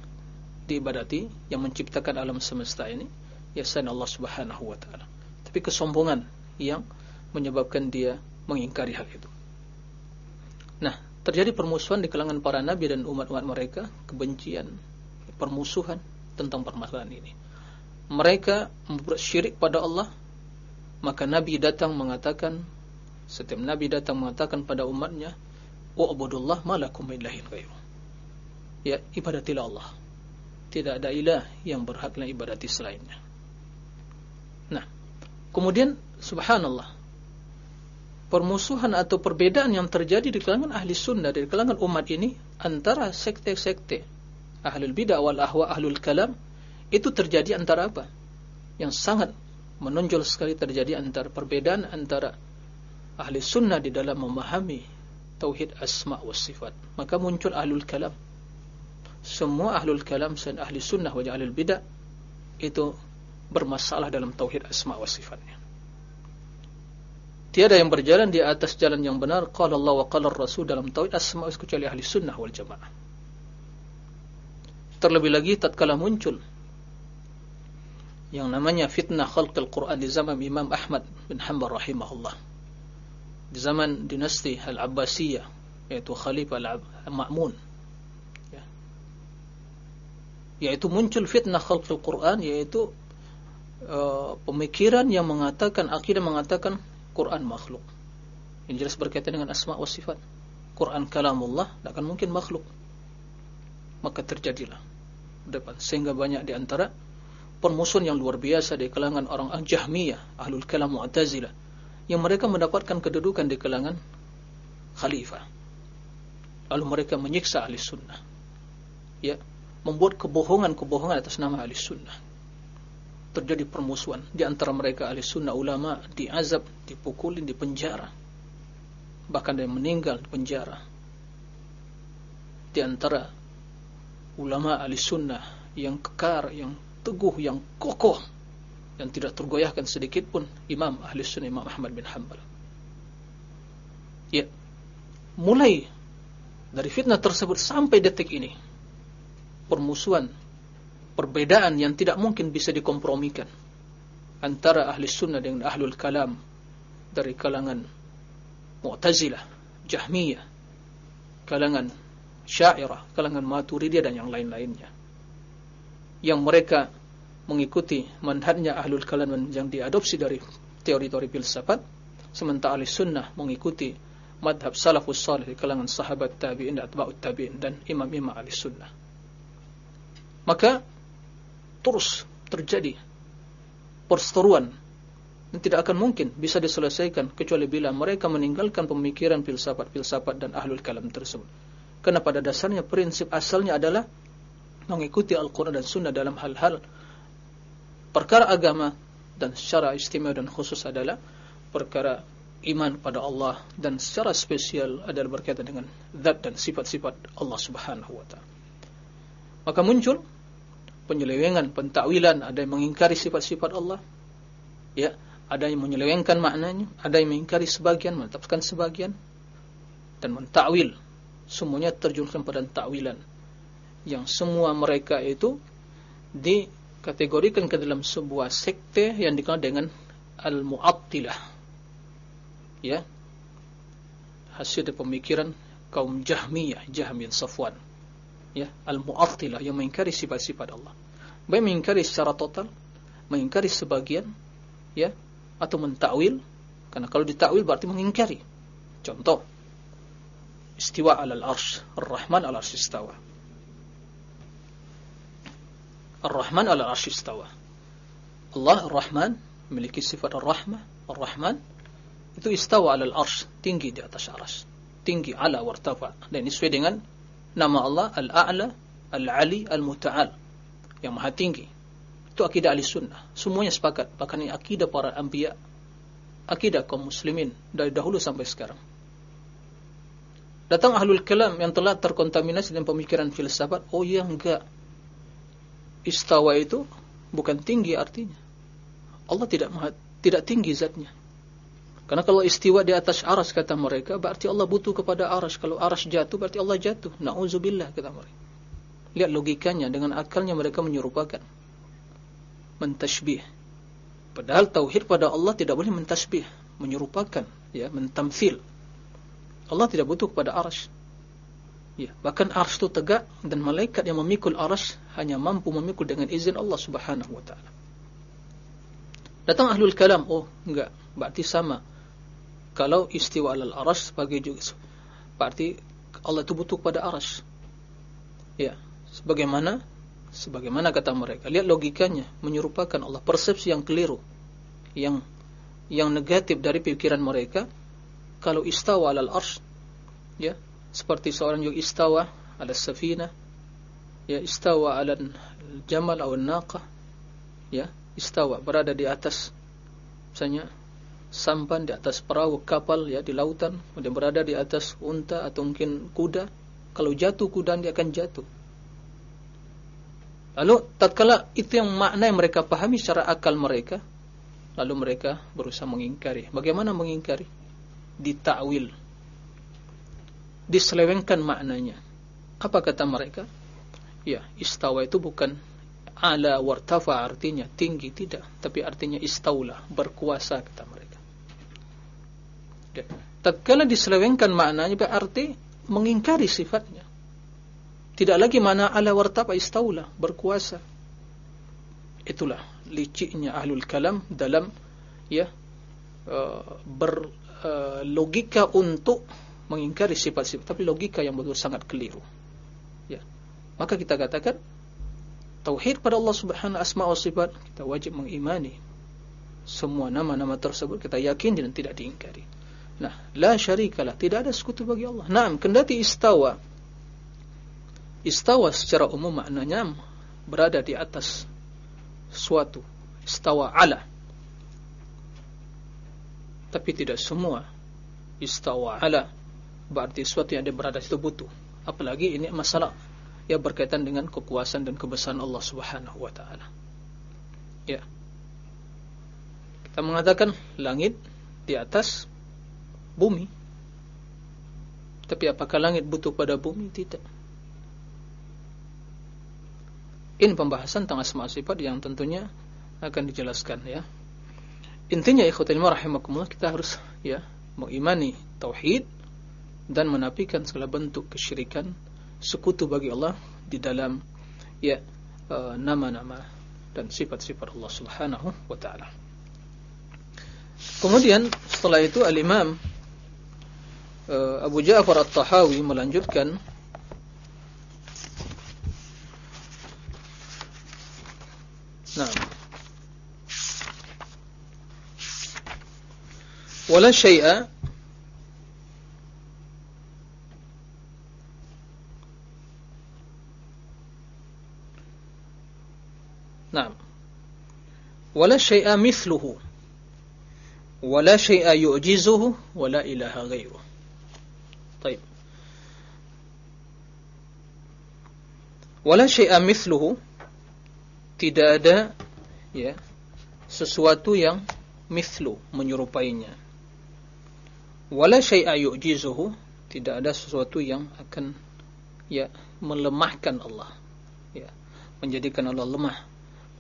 A: diibadati yang menciptakan alam semesta ini selain Allah Subhanahu wa taala. Tapi kesombongan yang menyebabkan dia mengingkari hal itu. Nah, terjadi permusuhan di kalangan para nabi dan umat-umat mereka, kebencian, permusuhan tentang permasalahan ini. Mereka membuat syirik pada Allah, maka nabi datang mengatakan setiap nabi datang mengatakan pada umatnya, "Wa'budullah ma lakum min ilahin ghairu." Ya, ibadatilah Allah. Tidak ada ilah yang berhak ibadati selainnya. Kemudian subhanallah permusuhan atau perbedaan yang terjadi di kalangan ahli sunnah di kalangan umat ini antara sekte-sekte ahlul bidah wal ahwa ahlul kalam itu terjadi antara apa? Yang sangat menonjol sekali terjadi antara perbedaan antara ahli sunnah di dalam memahami tauhid asma wa sifat. Maka muncul ahlul kalam. Semua ahlul kalam dan ahli sunnah wa ahlul bidah itu bermasalah dalam tauhid asma wa sifatnya. Tiada yang berjalan di atas jalan yang benar qala Allah wa qala Rasul dalam tauhid asma kecuali ahli sunnah wal jamaah. Terlebih lagi tatkala muncul yang namanya fitnah khalqil Quran di zaman Imam Ahmad bin Hanbal rahimahullah. Di zaman dinasti Al-Abbasiyah yaitu Khalifah Al-Ma'mun. Ya. Yaitu muncul fitnah khalqil Quran yaitu uh, pemikiran yang mengatakan akidah mengatakan Quran makhluk. Ini jelas berkaitan dengan asma wa sifat. Quran kalamullah tidak akan mungkin makhluk. Maka terjadilah depan sehingga banyak di antara permusuhan yang luar biasa di kalangan orang Jahmiyah, Ahlul Kalam Mu'tazilah yang mereka mendapatkan kedudukan di kalangan khalifah. Lalu mereka menyiksa ahli sunnah. Ya, membuat kebohongan-kebohongan atas nama ahli sunnah terjadi permusuhan di antara mereka ahli sunnah ulama diazab, dipukulin, dipenjara. Bahkan ada yang meninggal di penjara. Di antara ulama ahli sunnah yang kekar, yang teguh, yang kokoh, yang tidak tergoyahkan sedikit pun Imam ahli sunnah Imam Ahmad bin Hanbal. Ya, mulai dari fitnah tersebut sampai detik ini, permusuhan perbedaan yang tidak mungkin bisa dikompromikan antara ahli sunnah dengan ahlul kalam dari kalangan Mu'tazilah, Jahmiyah, kalangan Syairah, kalangan Maturidiyah dan yang lain-lainnya. Yang mereka mengikuti manhajnya ahlul kalam yang diadopsi dari teori-teori filsafat, sementara ahli sunnah mengikuti madhab salafus salih kalangan sahabat tabi'in, atba'ut tabi'in dan imam-imam ahli sunnah. Maka terus terjadi perseteruan dan tidak akan mungkin bisa diselesaikan kecuali bila mereka meninggalkan pemikiran filsafat-filsafat dan ahlul kalam tersebut. Karena pada dasarnya prinsip asalnya adalah mengikuti Al-Quran dan Sunnah dalam hal-hal perkara agama dan secara istimewa dan khusus adalah perkara iman pada Allah dan secara spesial adalah berkaitan dengan zat dan sifat-sifat Allah Subhanahu wa taala. Maka muncul penyelewengan, pentakwilan, ada yang mengingkari sifat-sifat Allah. Ya, ada yang menyelewengkan maknanya, ada yang mengingkari sebagian, menetapkan sebagian dan mentakwil. Semuanya terjunkan pada takwilan. Yang semua mereka itu dikategorikan ke dalam sebuah sekte yang dikenal dengan Al-Mu'attilah. Ya. Hasil dari pemikiran kaum Jahmiyah, Jahmiyah Safwan ya al-mu'attilah yang mengingkari sifat-sifat Allah. Baik mengingkari secara total, mengingkari sebagian, ya, atau mentakwil. Karena kalau ditakwil berarti mengingkari. Contoh, istiwa al arsh, ar-Rahman al arsh istawa. Ar-Rahman al arsh istawa. Allah Ar-Rahman memiliki sifat Ar-Rahmah, Ar-Rahman itu istawa al arsh, tinggi di atas aras. Tinggi ala wartafa. Dan ini sesuai dengan nama Allah Al-A'la, Al-Ali, Al-Muta'al yang maha tinggi. Itu akidah ahli sunnah. Semuanya sepakat. Bahkan ini akidah para anbiya. Akidah kaum muslimin dari dahulu sampai sekarang. Datang ahlul kalam yang telah terkontaminasi dengan pemikiran filsafat. Oh ya enggak. Istawa itu bukan tinggi artinya. Allah tidak maha, tidak tinggi zatnya. Karena kalau istiwa di atas aras kata mereka, berarti Allah butuh kepada aras. Kalau aras jatuh, berarti Allah jatuh. Na'udzubillah kata mereka. Lihat logikanya, dengan akalnya mereka menyerupakan. Mentashbih. Padahal tauhid pada Allah tidak boleh mentasbih. Menyerupakan, ya, mentamfil. Allah tidak butuh kepada aras. Ya, bahkan aras itu tegak dan malaikat yang memikul aras hanya mampu memikul dengan izin Allah Subhanahu wa taala. Datang ahlul kalam, oh enggak, berarti sama kalau istiwa al aras sebagai juga berarti Allah itu butuh pada aras. Ya, sebagaimana sebagaimana kata mereka. Lihat logikanya menyerupakan Allah persepsi yang keliru yang yang negatif dari pikiran mereka kalau istawa alal arsh ya seperti seorang yang istawa ala safina ya istawa ala jamal atau naqah ya istawa berada di atas misalnya sampan di atas perahu kapal ya di lautan kemudian berada di atas unta atau mungkin kuda. Kalau jatuh kuda dia akan jatuh. Lalu tatkala itu yang makna yang mereka pahami secara akal mereka lalu mereka berusaha mengingkari. Bagaimana mengingkari? Ditakwil. Diselewengkan maknanya. Apa kata mereka? Ya, istawa itu bukan ala wartafa artinya tinggi tidak, tapi artinya istaula, berkuasa kata mereka. Ya. Tatkala diselewengkan maknanya berarti mengingkari sifatnya. Tidak lagi mana ala wartafa istaula, berkuasa. Itulah liciknya ahlul kalam dalam ya uh, berlogika uh, untuk mengingkari sifat-sifat, tapi logika yang betul sangat keliru. Maka kita katakan tauhid pada Allah Subhanahu asma wa sifat kita wajib mengimani semua nama-nama tersebut kita yakin dan tidak diingkari. Nah, la syarikalah, tidak ada sekutu bagi Allah. Naam, kendati istawa. Istawa secara umum maknanya berada di atas suatu. Istawa ala. Tapi tidak semua istawa ala berarti suatu yang ada berada situ butuh. Apalagi ini masalah ya berkaitan dengan kekuasaan dan kebesaran Allah Subhanahu wa taala. Ya. Kita mengatakan langit di atas bumi. Tapi apakah langit butuh pada bumi? Tidak. Ini pembahasan tentang asma sifat yang tentunya akan dijelaskan ya. Intinya ikhwatul rahimakumullah kita harus ya mengimani tauhid dan menafikan segala bentuk kesyirikan sekutu bagi Allah di dalam ya eh, nama-nama dan sifat-sifat Allah Subhanahu wa taala. Kemudian setelah itu al-Imam Abu Ja'far At-Tahawi melanjutkan Nah. Wala syai'a نعم ولا شيء مثله ولا شيء يعجزه ولا إله غيره طيب ولا شيء مثله tidak ada ya sesuatu yang mithlu menyerupainya wala syai'a yu'jizuhu tidak ada sesuatu yang akan ya melemahkan Allah ya menjadikan Allah lemah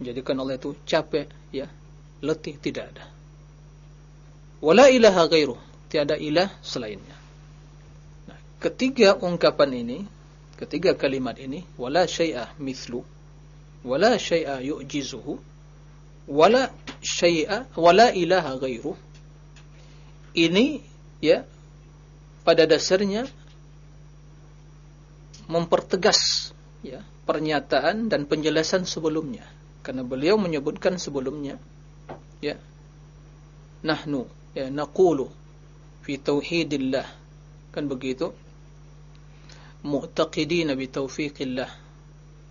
A: menjadikan Allah itu capek, ya, letih tidak ada. Wala ilaha ghairu, tiada ilah selainnya. Ketiga ungkapan ini, ketiga kalimat ini, wala syai'a mithlu, wala syai'a yu'jizuhu, wala syai'a wala ilaha ghairu. Ini ya pada dasarnya mempertegas ya pernyataan dan penjelasan sebelumnya. Karena beliau menyebutkan sebelumnya ya nahnu ya naqulu fi tauhidillah. Kan begitu mu'taqidina bi taufiqillah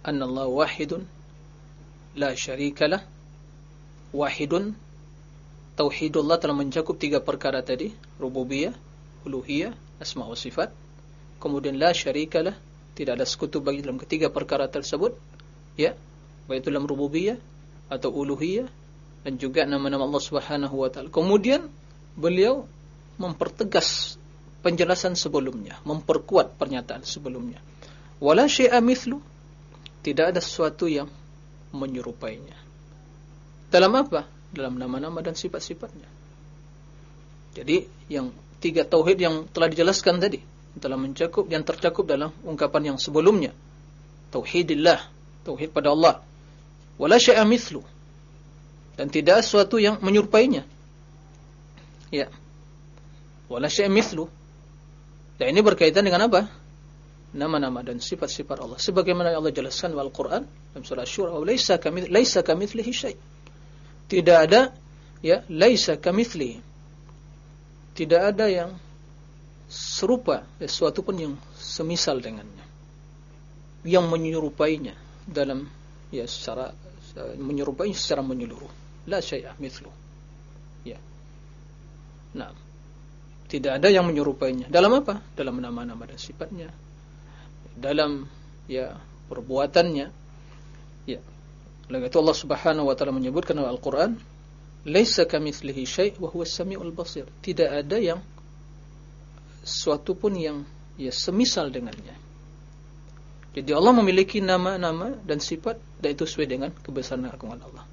A: anna Allah wahidun la syarika lah. Wahidun tauhidullah telah mencakup tiga perkara tadi. Rububiyah uluhiyah asma wa sifat. Kemudian la syarikalah tidak ada sekutu bagi dalam ketiga perkara tersebut. Ya baik itu dalam rububiyah atau uluhiyah dan juga nama-nama Allah Subhanahu wa taala. Kemudian beliau mempertegas penjelasan sebelumnya, memperkuat pernyataan sebelumnya. Wala syai'a mithlu, tidak ada sesuatu yang menyerupainya. Dalam apa? Dalam nama-nama dan sifat-sifatnya. Jadi yang tiga tauhid yang telah dijelaskan tadi telah mencakup yang tercakup dalam ungkapan yang sebelumnya. Tauhidillah, tauhid pada Allah wala syai'a mithlu dan tidak sesuatu yang menyerupainya ya wala syai'a mithlu dan ini berkaitan dengan apa? Nama-nama dan sifat-sifat Allah. Sebagaimana Allah jelaskan dalam Al-Qur'an dalam surah Asy-Syura laisa kamits laisa kamitslihi syai' tidak ada ya laisa kamitsli tidak ada yang serupa ya, sesuatu pun yang semisal dengannya. Yang menyerupainya dalam ya secara menyerupai secara menyeluruh. La syai'ah mithlu. Ya. Nah tidak ada yang menyerupainya dalam apa dalam nama-nama dan sifatnya dalam ya perbuatannya ya oleh itu Allah Subhanahu wa taala menyebutkan dalam Al-Qur'an Laisa kamitslihi syai' wa huwas samiul basir. Tidak ada yang suatu pun yang ya semisal dengannya. Jadi Allah memiliki nama-nama dan sifat dan itu sesuai dengan kebesaran dan agungan Allah.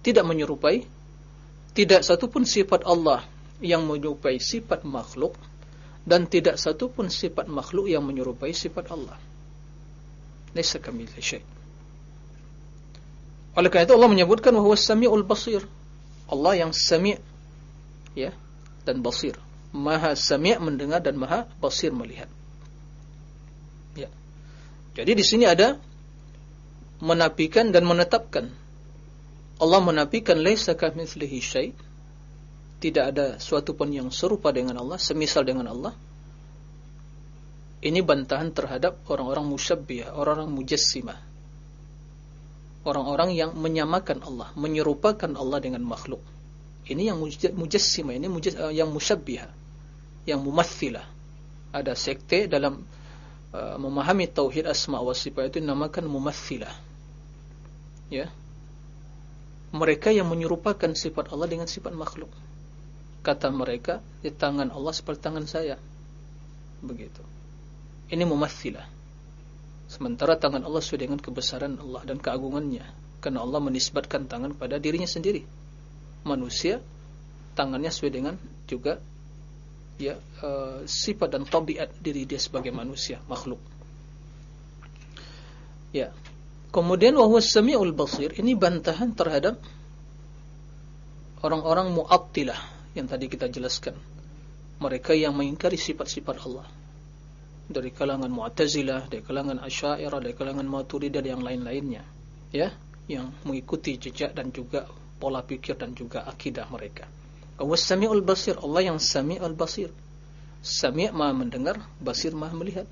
A: Tidak menyerupai tidak satu pun sifat Allah yang menyerupai sifat makhluk dan tidak satu pun sifat makhluk yang menyerupai sifat Allah. Laisa kamitslihi syai'. Oleh karena itu Allah menyebutkan bahwa Samiul Basir Allah yang sami' ya dan basir. Maha sami' mendengar dan maha basir melihat. Ya. Jadi di sini ada menafikan dan menetapkan. Allah menafikan laisa kamitslihi syai'. Tidak ada suatu pun yang serupa dengan Allah, semisal dengan Allah. Ini bantahan terhadap orang-orang musyabbih, orang-orang mujassimah orang-orang yang menyamakan Allah, menyerupakan Allah dengan makhluk. Ini yang mujassimah, ini uh, yang musyabbiha, yang mumathilah. Ada sekte dalam uh, memahami tauhid asma wa sifat itu dinamakan mumathilah. Ya. Mereka yang menyerupakan sifat Allah dengan sifat makhluk. Kata mereka, di tangan Allah seperti tangan saya. Begitu. Ini mumathilah. Sementara tangan Allah sesuai dengan kebesaran Allah dan keagungannya. Karena Allah menisbatkan tangan pada dirinya sendiri. Manusia tangannya sesuai dengan juga ya e, sifat dan tabiat diri dia sebagai manusia, makhluk. Ya. Kemudian wahwa sami'ul basir ini bantahan terhadap orang-orang mu'attilah yang tadi kita jelaskan. Mereka yang mengingkari sifat-sifat Allah dari kalangan Mu'tazilah, dari kalangan Asy'ariyah, dari kalangan Maturidiyah dan yang lain-lainnya, ya, yang mengikuti jejak dan juga pola pikir dan juga akidah mereka. Was-Sami'ul Basir, Allah yang Sami'ul Basir. Sami' Maha mendengar, Basir Maha melihat.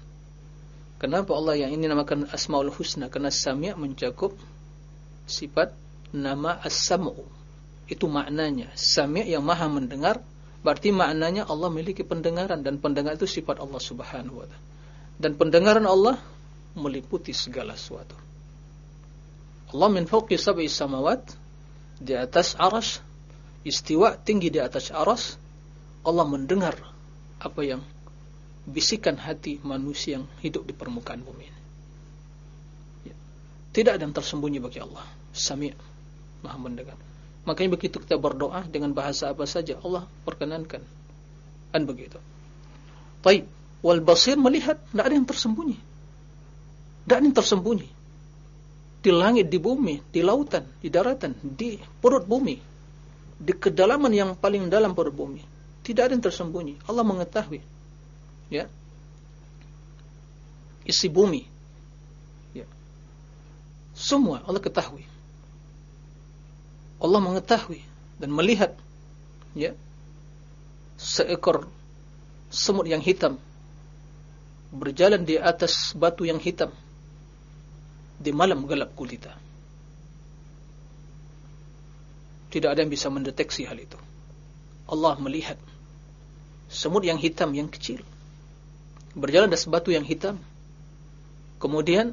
A: Kenapa Allah yang ini namakan Asmaul Husna? Karena Sami' mencakup sifat nama As-Sam'u. Itu maknanya. Sami' yang Maha mendengar, berarti maknanya Allah memiliki pendengaran dan pendengar itu sifat Allah Subhanahu wa taala. Dan pendengaran Allah meliputi segala sesuatu. Allah min fawqi sab'i samawat di atas aras istiwa tinggi di atas aras Allah mendengar apa yang bisikan hati manusia yang hidup di permukaan bumi ini. Ya. Tidak ada yang tersembunyi bagi Allah. Sami' Maha mendengar. Makanya begitu kita berdoa dengan bahasa apa saja Allah perkenankan. Kan begitu. Baik. Wal basir melihat, tidak ada yang tersembunyi. Tidak ada yang tersembunyi. Di langit, di bumi, di lautan, di daratan, di perut bumi. Di kedalaman yang paling dalam perut bumi. Tidak ada yang tersembunyi. Allah mengetahui. Ya. Isi bumi. Ya. Semua Allah ketahui. Allah mengetahui dan melihat ya seekor semut yang hitam berjalan di atas batu yang hitam di malam gelap gulita. Tidak ada yang bisa mendeteksi hal itu. Allah melihat semut yang hitam yang kecil berjalan di atas batu yang hitam. Kemudian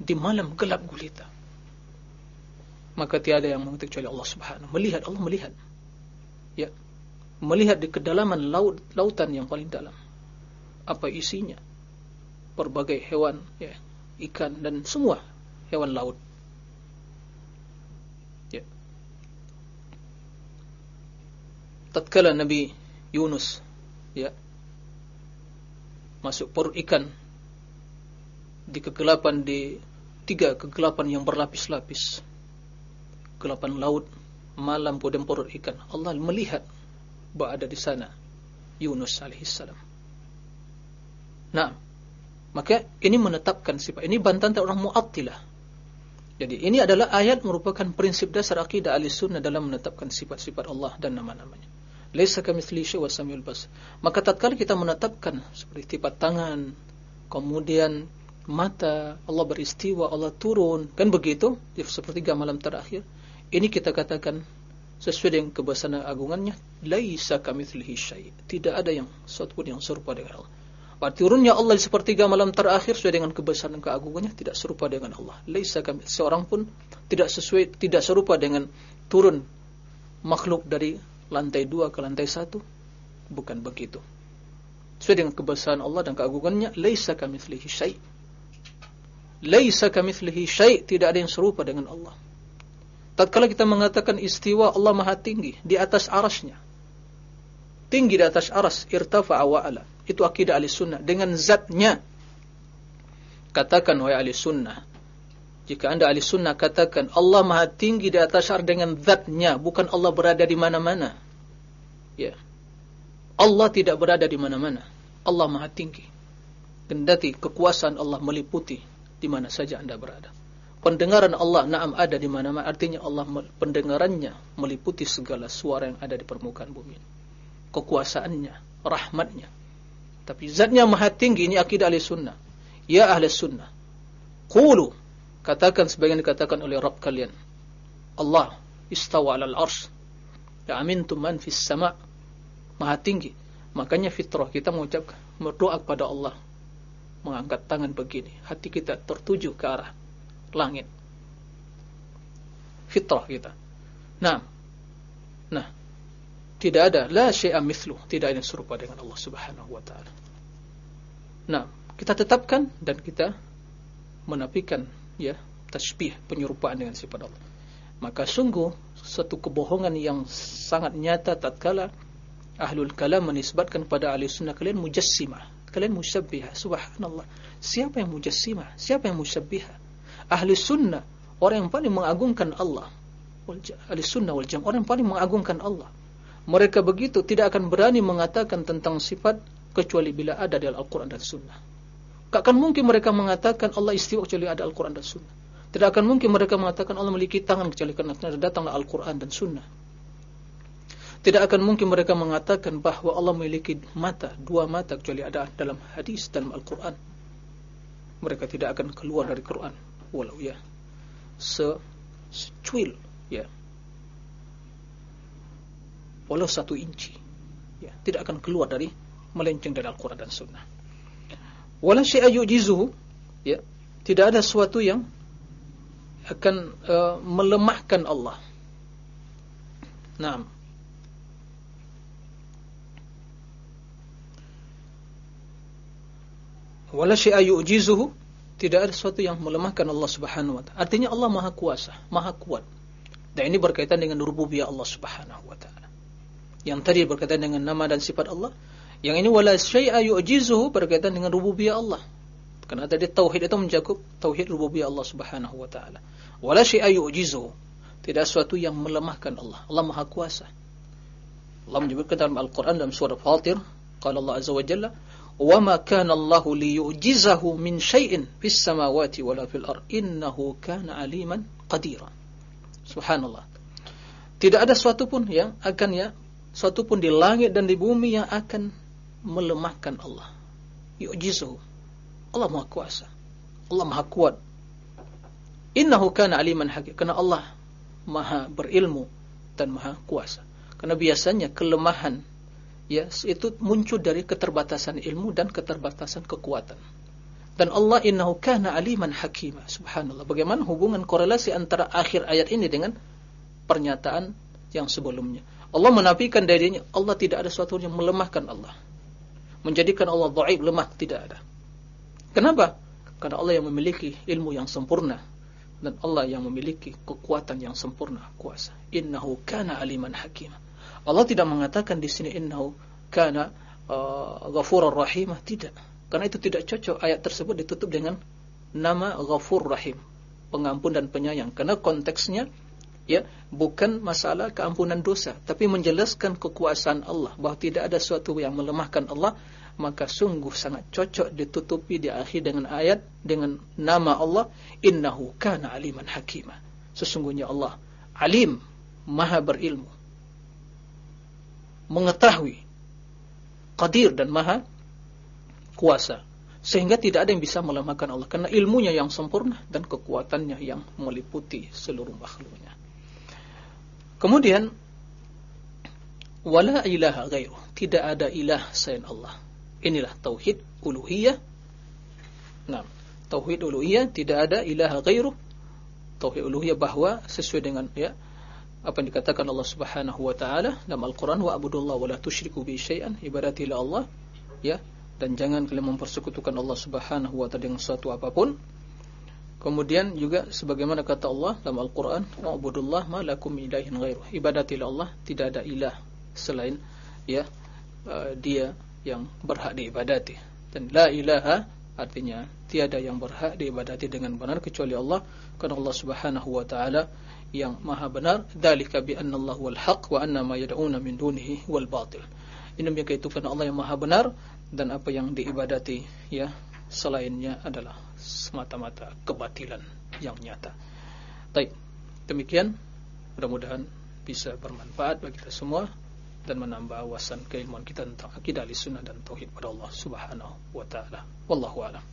A: di malam gelap gulita. Maka tiada yang mengetahui kecuali Allah Subhanahu. Melihat Allah melihat. Ya. Melihat di kedalaman laut lautan yang paling dalam apa isinya berbagai hewan ya ikan dan semua hewan laut ya tatkala Nabi Yunus ya masuk perut ikan di kegelapan di tiga kegelapan yang berlapis-lapis kegelapan laut malam dan perut ikan Allah melihat bahwa ada di sana Yunus alaihissalam Nah, maka ini menetapkan sifat. Ini bantahan orang Mu'attilah. Jadi ini adalah ayat merupakan prinsip dasar akidah ahli sunnah dalam menetapkan sifat-sifat Allah dan nama-namanya. Laisa kamitsli wa samiul basir. Maka tatkala kita menetapkan seperti sifat tangan, kemudian mata, Allah beristiwa, Allah turun, kan begitu sepertiga malam terakhir. Ini kita katakan sesuai dengan kebesaran agungannya, laisa kamitslihi syai'. Tidak ada yang sesuatu yang serupa dengan Allah. Turunnya Allah di sepertiga malam terakhir sesuai dengan kebesaran keagungannya tidak serupa dengan Allah. Laisa kami seorang pun tidak sesuai tidak serupa dengan turun makhluk dari lantai dua ke lantai satu. Bukan begitu. Sesuai dengan kebesaran Allah dan keagungannya, laisa kamitslihi syai'. Laisa kamitslihi syai', tidak ada yang serupa dengan Allah. Tatkala kita mengatakan istiwa Allah Maha tinggi di atas arasnya. Tinggi di atas aras, irtafa'a wa ala itu akidah ahli sunnah. Dengan zatnya. Katakan wahai ahli sunnah. Jika anda ahli sunnah katakan Allah maha tinggi di atas ar dengan zatnya. Bukan Allah berada di mana-mana. Ya. Allah tidak berada di mana-mana. Allah maha tinggi. Kendati kekuasaan Allah meliputi di mana saja anda berada. Pendengaran Allah naam ada di mana-mana. Artinya Allah pendengarannya meliputi segala suara yang ada di permukaan bumi. Kekuasaannya, rahmatnya, tapi zatnya maha tinggi ini akidah ahli sunnah. Ya ahli sunnah. Qulu. Katakan sebagian dikatakan oleh Rabb kalian. Allah istawa alal arsh. Ya amintum man fis sama' maha tinggi. Makanya fitrah kita mengucapkan berdoa kepada Allah. Mengangkat tangan begini. Hati kita tertuju ke arah langit. Fitrah kita. Nah. Nah. Tidak ada la syai'a mithlu, tidak ada yang serupa dengan Allah Subhanahu wa taala. Nah, kita tetapkan dan kita menafikan ya tasbih penyerupaan dengan sifat Allah. Maka sungguh satu kebohongan yang sangat nyata tatkala ahlul kalam menisbatkan pada ahli sunnah kalian mujassimah, kalian musyabbihah. Subhanallah. Siapa yang mujassimah? Siapa yang musyabbihah? Ahli sunnah, orang yang paling mengagungkan Allah. Ahli sunnah wal jam, orang yang paling mengagungkan Allah mereka begitu tidak akan berani mengatakan tentang sifat kecuali bila ada di Al-Quran dan Sunnah. Tak akan mungkin mereka mengatakan Allah istiwa kecuali ada Al-Quran dan Sunnah. Tidak akan mungkin mereka mengatakan Allah memiliki tangan kecuali karena datanglah Al-Quran dan Sunnah. Tidak akan mungkin mereka mengatakan bahawa Allah memiliki mata, dua mata kecuali ada dalam hadis dalam Al-Quran. Mereka tidak akan keluar dari Quran. Walau ya, secuil, ya, walau satu inci ya, tidak akan keluar dari melenceng dari Al-Quran dan Sunnah. Wala syai'a yu'jizuhu ya, tidak ada sesuatu yang akan uh, melemahkan Allah. Naam. Wala syai'a yu'jizuhu tidak ada sesuatu yang melemahkan Allah Subhanahu wa taala artinya Allah Maha kuasa Maha kuat dan ini berkaitan dengan rububiyah Allah Subhanahu wa taala yang tadi berkaitan dengan nama dan sifat Allah. Yang ini wala syai'a yu'jizuhu berkaitan dengan rububiyah Allah. Karena tadi tauhid itu mencakup tauhid rububiyah Allah Subhanahu wa taala. Wala syai'a yu'jizuhu. Tidak sesuatu yang melemahkan Allah. Allah Maha Kuasa. Allah menyebutkan dalam Al-Qur'an dalam surah Fatir, qala Allah azza wa jalla, "Wa ma kana Allah liyu'jizahu min syai'in fis samawati wala fil ard, innahu kana 'aliman qadira." Subhanallah. Tidak ada sesuatu pun yang akan ya suatu pun di langit dan di bumi yang akan melemahkan Allah. Yu'jizuhu. Allah Maha Kuasa. Allah Maha Kuat. Innahu kana aliman hakim. Karena Allah Maha berilmu dan Maha Kuasa. Karena biasanya kelemahan ya itu muncul dari keterbatasan ilmu dan keterbatasan kekuatan. Dan Allah innahu kana aliman hakima. Subhanallah. Bagaimana hubungan korelasi antara akhir ayat ini dengan pernyataan yang sebelumnya? Allah menafikan darinya Allah tidak ada sesuatu yang melemahkan Allah menjadikan Allah dhaif lemah tidak ada kenapa karena Allah yang memiliki ilmu yang sempurna dan Allah yang memiliki kekuatan yang sempurna kuasa innahu kana aliman hakim Allah tidak mengatakan di sini innahu kana uh, ghafurur rahim. Tidak. Karena itu tidak cocok. Ayat tersebut ditutup dengan nama ghafur rahim. Pengampun dan penyayang. Karena konteksnya ya bukan masalah keampunan dosa tapi menjelaskan kekuasaan Allah bahawa tidak ada sesuatu yang melemahkan Allah maka sungguh sangat cocok ditutupi di akhir dengan ayat dengan nama Allah innahu kana aliman hakima. Sesungguhnya Allah alim maha berilmu mengetahui qadir dan maha kuasa sehingga tidak ada yang bisa melemahkan Allah karena ilmunya yang sempurna dan kekuatannya yang meliputi seluruh makhluknya kemudian wala ilaha ghairu tidak ada ilah selain Allah Inilah tauhid uluhiyah. Nah, tauhid uluhiyah tidak ada ilaha ghairu. Tauhid uluhiyah bahwa sesuai dengan ya apa yang dikatakan Allah Subhanahu wa taala dalam Al-Qur'an wa abudullah wa la tusyriku bi syai'an ibadatilah Allah ya dan jangan kalian mempersekutukan Allah Subhanahu wa taala dengan sesuatu apa pun. Kemudian juga sebagaimana kata Allah dalam Al-Qur'an wa abudullah ma lakum ilahin ghairu. Ibadatilah Allah tidak ada ilah selain ya uh, dia yang berhak diibadati dan la ilaha artinya tiada yang berhak diibadati dengan benar kecuali Allah karena Allah Subhanahu wa taala yang maha benar dalika bi anna Allah wal haq wa anna ma yad'una min dunihi wal batil ini itu karena Allah yang maha benar dan apa yang diibadati ya selainnya adalah semata-mata kebatilan yang nyata. Baik, demikian mudah-mudahan bisa bermanfaat bagi kita semua dan menambah wawasan keilmuan kita tentang akidah sunnah dan tauhid pada Allah Subhanahu wa taala. Wallahu a'lam.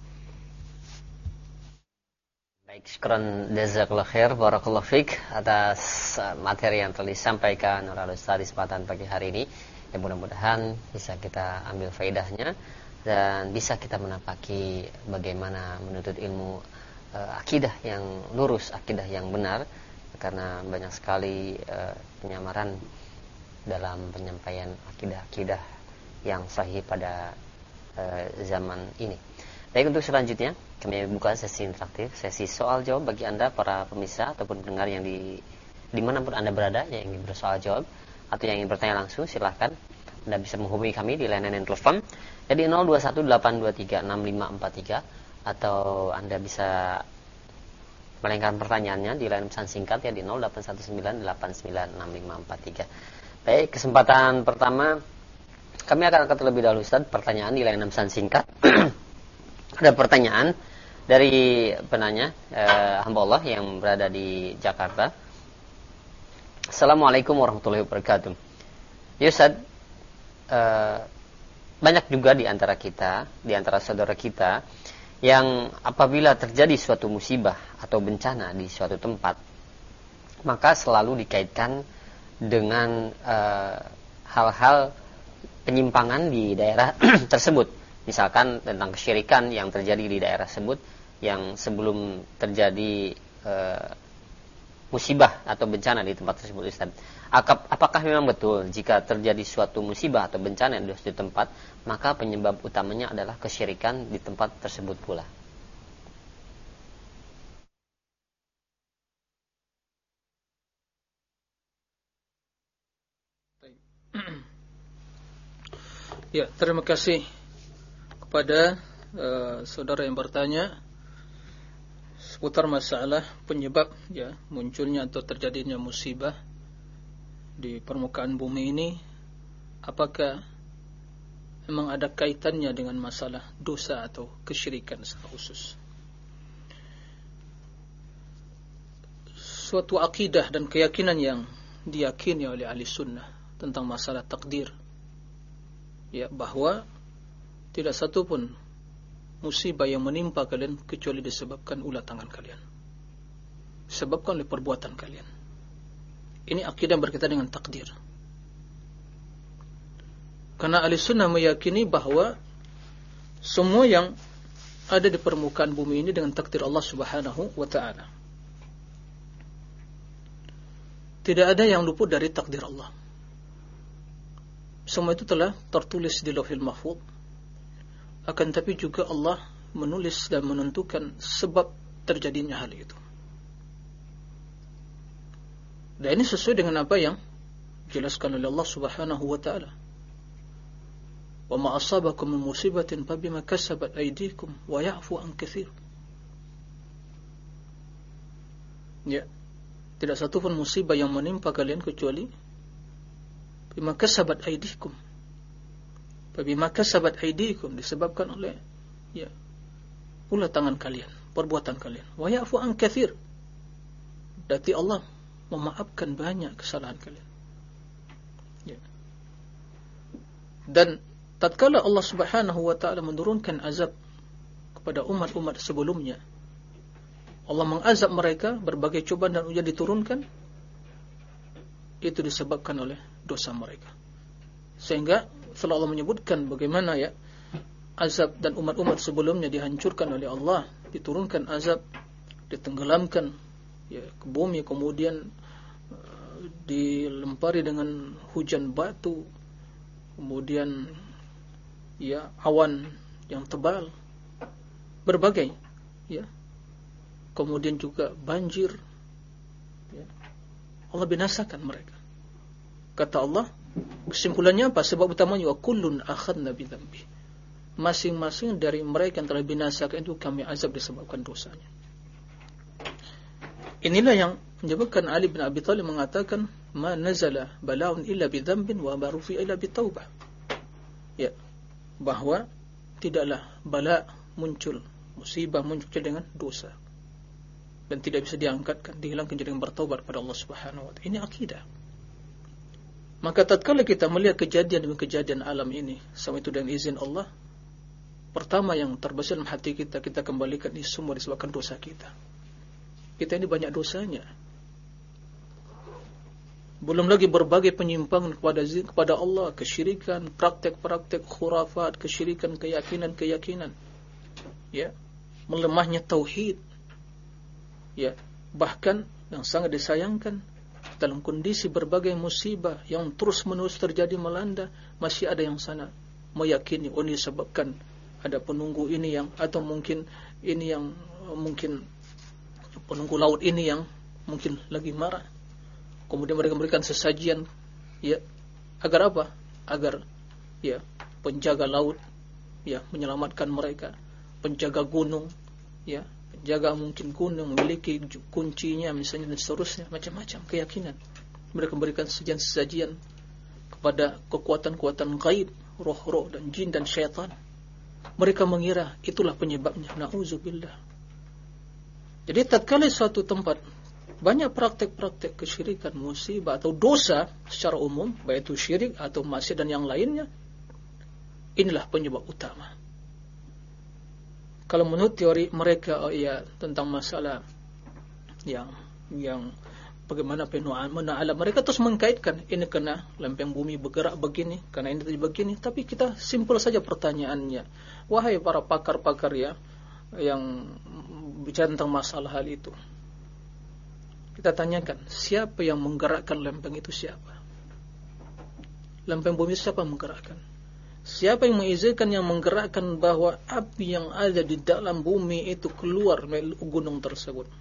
B: Baik, syukran jazakallahu khair barakallahu fik atas uh, materi yang telah disampaikan oleh Ustaz di kesempatan pagi hari ini. Ya mudah-mudahan bisa kita ambil faedahnya dan bisa kita menapaki bagaimana menuntut ilmu uh, akidah yang lurus, akidah yang benar karena banyak sekali uh, penyamaran dalam penyampaian akidah-akidah yang sahih pada uh, zaman ini. Baik untuk selanjutnya kami buka sesi interaktif, sesi soal jawab bagi anda para pemirsa ataupun pendengar yang di di mana pun anda berada yang ingin bersoal jawab atau yang ingin bertanya langsung silahkan anda bisa menghubungi kami di layanan telepon jadi 0218236543 atau anda bisa melengkapi pertanyaannya di layanan pesan singkat ya di 0819896543 Baik, kesempatan pertama kami akan angkat terlebih dahulu Ustaz pertanyaan di layanan pesan singkat. Ada pertanyaan dari penanya eh, hamba Allah yang berada di Jakarta. Assalamualaikum warahmatullahi wabarakatuh. Ya Ustaz, eh, banyak juga di antara kita, di antara saudara kita yang apabila terjadi suatu musibah atau bencana di suatu tempat, maka selalu dikaitkan dengan eh, hal-hal uh, penyimpangan di daerah tersebut. Misalkan tentang kesyirikan yang terjadi di daerah tersebut yang sebelum terjadi uh, musibah atau bencana di tempat tersebut Ustaz. Apakah memang betul jika terjadi suatu musibah atau bencana di suatu tempat, maka penyebab utamanya adalah kesyirikan di tempat tersebut pula?
A: Ya, terima kasih kepada uh, saudara yang bertanya seputar masalah penyebab ya munculnya atau terjadinya musibah di permukaan bumi ini apakah memang ada kaitannya dengan masalah dosa atau kesyirikan secara khusus? Suatu akidah dan keyakinan yang diyakini oleh ahli sunnah tentang masalah takdir ya bahwa tidak satu pun musibah yang menimpa kalian kecuali disebabkan ulah tangan kalian. Disebabkan oleh perbuatan kalian. Ini akidah berkaitan dengan takdir. Karena ahli sunnah meyakini bahwa semua yang ada di permukaan bumi ini dengan takdir Allah subhanahu wa ta'ala. Tidak ada yang luput dari takdir Allah. Semua itu telah tertulis di Lauhil Mahfuz. Akan tapi juga Allah menulis dan menentukan sebab terjadinya hal itu. Dan ini sesuai dengan apa yang dijelaskan oleh Allah Subhanahu wa taala. Wa ma asabakum min musibatin fabima kasabat aydikum wa ya'fu an katsir. Ya. Tidak satu pun musibah yang menimpa kalian kecuali bima kasabat aidikum Bima kasabat aidikum disebabkan oleh ya ulah tangan kalian, perbuatan kalian. Wa ya'fu an katsir. Berarti Allah memaafkan banyak kesalahan kalian. Ya. Dan tatkala Allah Subhanahu wa taala menurunkan azab kepada umat-umat sebelumnya, Allah mengazab mereka berbagai cobaan dan ujian diturunkan itu disebabkan oleh dosa mereka. Sehingga setelah Allah menyebutkan bagaimana ya azab dan umat-umat sebelumnya dihancurkan oleh Allah, diturunkan azab, ditenggelamkan ya ke bumi kemudian uh, dilempari dengan hujan batu, kemudian ya awan yang tebal berbagai ya. Kemudian juga banjir ya. Allah binasakan mereka. Kata Allah, kesimpulannya apa? Sebab utamanya wa kullun akhadna bi. Masing-masing dari mereka yang telah binasakan itu kami azab disebabkan dosanya. Inilah yang menyebabkan Ali bin Abi Thalib mengatakan, "Ma nazala bala'un illa bi dzambin wa ma rufi illa bi taubah." Ya, bahwa tidaklah bala muncul, musibah muncul dengan dosa dan tidak bisa diangkatkan, dihilangkan jadi bertobat kepada Allah Subhanahu wa taala. Ini akidah. Maka tatkala kita melihat kejadian demi kejadian alam ini, sama itu dengan izin Allah, pertama yang terbesit dalam hati kita, kita kembalikan ini semua disebabkan dosa kita. Kita ini banyak dosanya. Belum lagi berbagai penyimpangan kepada kepada Allah, kesyirikan, praktek-praktek khurafat, kesyirikan, keyakinan-keyakinan. Ya, melemahnya tauhid, ya bahkan yang sangat disayangkan dalam kondisi berbagai musibah yang terus menerus terjadi melanda masih ada yang sana meyakini oh ini sebabkan ada penunggu ini yang atau mungkin ini yang mungkin penunggu laut ini yang mungkin lagi marah. Kemudian mereka memberikan sesajian ya agar apa? Agar ya penjaga laut ya menyelamatkan mereka. Penjaga gunung ya jaga mungkin gunung memiliki kuncinya misalnya dan seterusnya macam-macam keyakinan. Mereka memberikan sesajian-sesajian kepada kekuatan-kekuatan gaib roh-roh dan jin dan syaitan. Mereka mengira itulah penyebabnya. Nauzubillah jadi tatkala suatu tempat banyak praktek-praktek kesyirikan musibah atau dosa secara umum baik itu syirik atau maksiat dan yang lainnya inilah penyebab utama kalau menurut teori mereka oh ya tentang masalah yang yang bagaimana penuaan alam mereka terus mengkaitkan ini kena lempeng bumi bergerak begini karena ini tadi begini. Tapi kita simpel saja pertanyaannya. Wahai para pakar-pakar ya yang bicara tentang masalah hal itu kita tanyakan siapa yang menggerakkan lempeng itu siapa? Lempeng bumi siapa menggerakkan Siapa yang mengizinkan yang menggerakkan bahwa api yang ada di dalam bumi itu keluar dari gunung tersebut?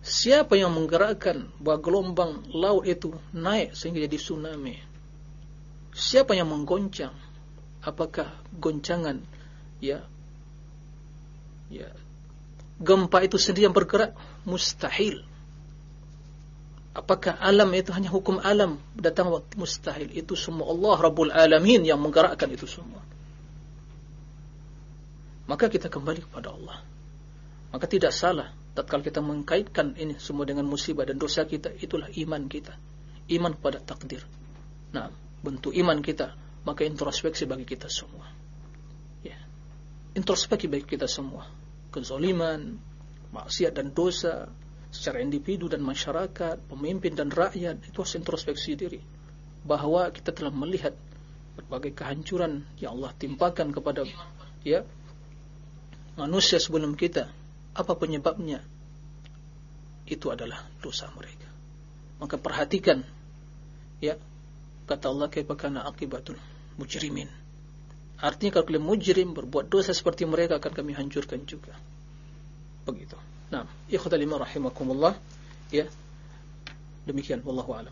A: Siapa yang menggerakkan bahwa gelombang laut itu naik sehingga jadi tsunami? Siapa yang menggoncang? Apakah goncangan ya ya gempa itu sendiri yang bergerak? Mustahil. Apakah alam itu hanya hukum alam datang waktu mustahil? Itu semua Allah Rabbul Alamin yang menggerakkan itu semua. Maka kita kembali kepada Allah. Maka tidak salah tatkala kita mengkaitkan ini semua dengan musibah dan dosa kita, itulah iman kita. Iman pada takdir. Nah, bentuk iman kita, maka introspeksi bagi kita semua. Ya. Introspeksi bagi kita semua. Kezaliman, maksiat dan dosa, secara individu dan masyarakat, pemimpin dan rakyat itu harus introspeksi diri bahwa kita telah melihat berbagai kehancuran yang Allah timpakan kepada ya manusia sebelum kita. Apa penyebabnya? Itu adalah dosa mereka. Maka perhatikan ya kata Allah kaifakana akibatul mujrimin. Artinya kalau kalian mujrim berbuat dosa seperti mereka akan kami hancurkan juga. Begitu. Nah, ikhwatal iman rahimakumullah. Ya. Demikian wallahu alam.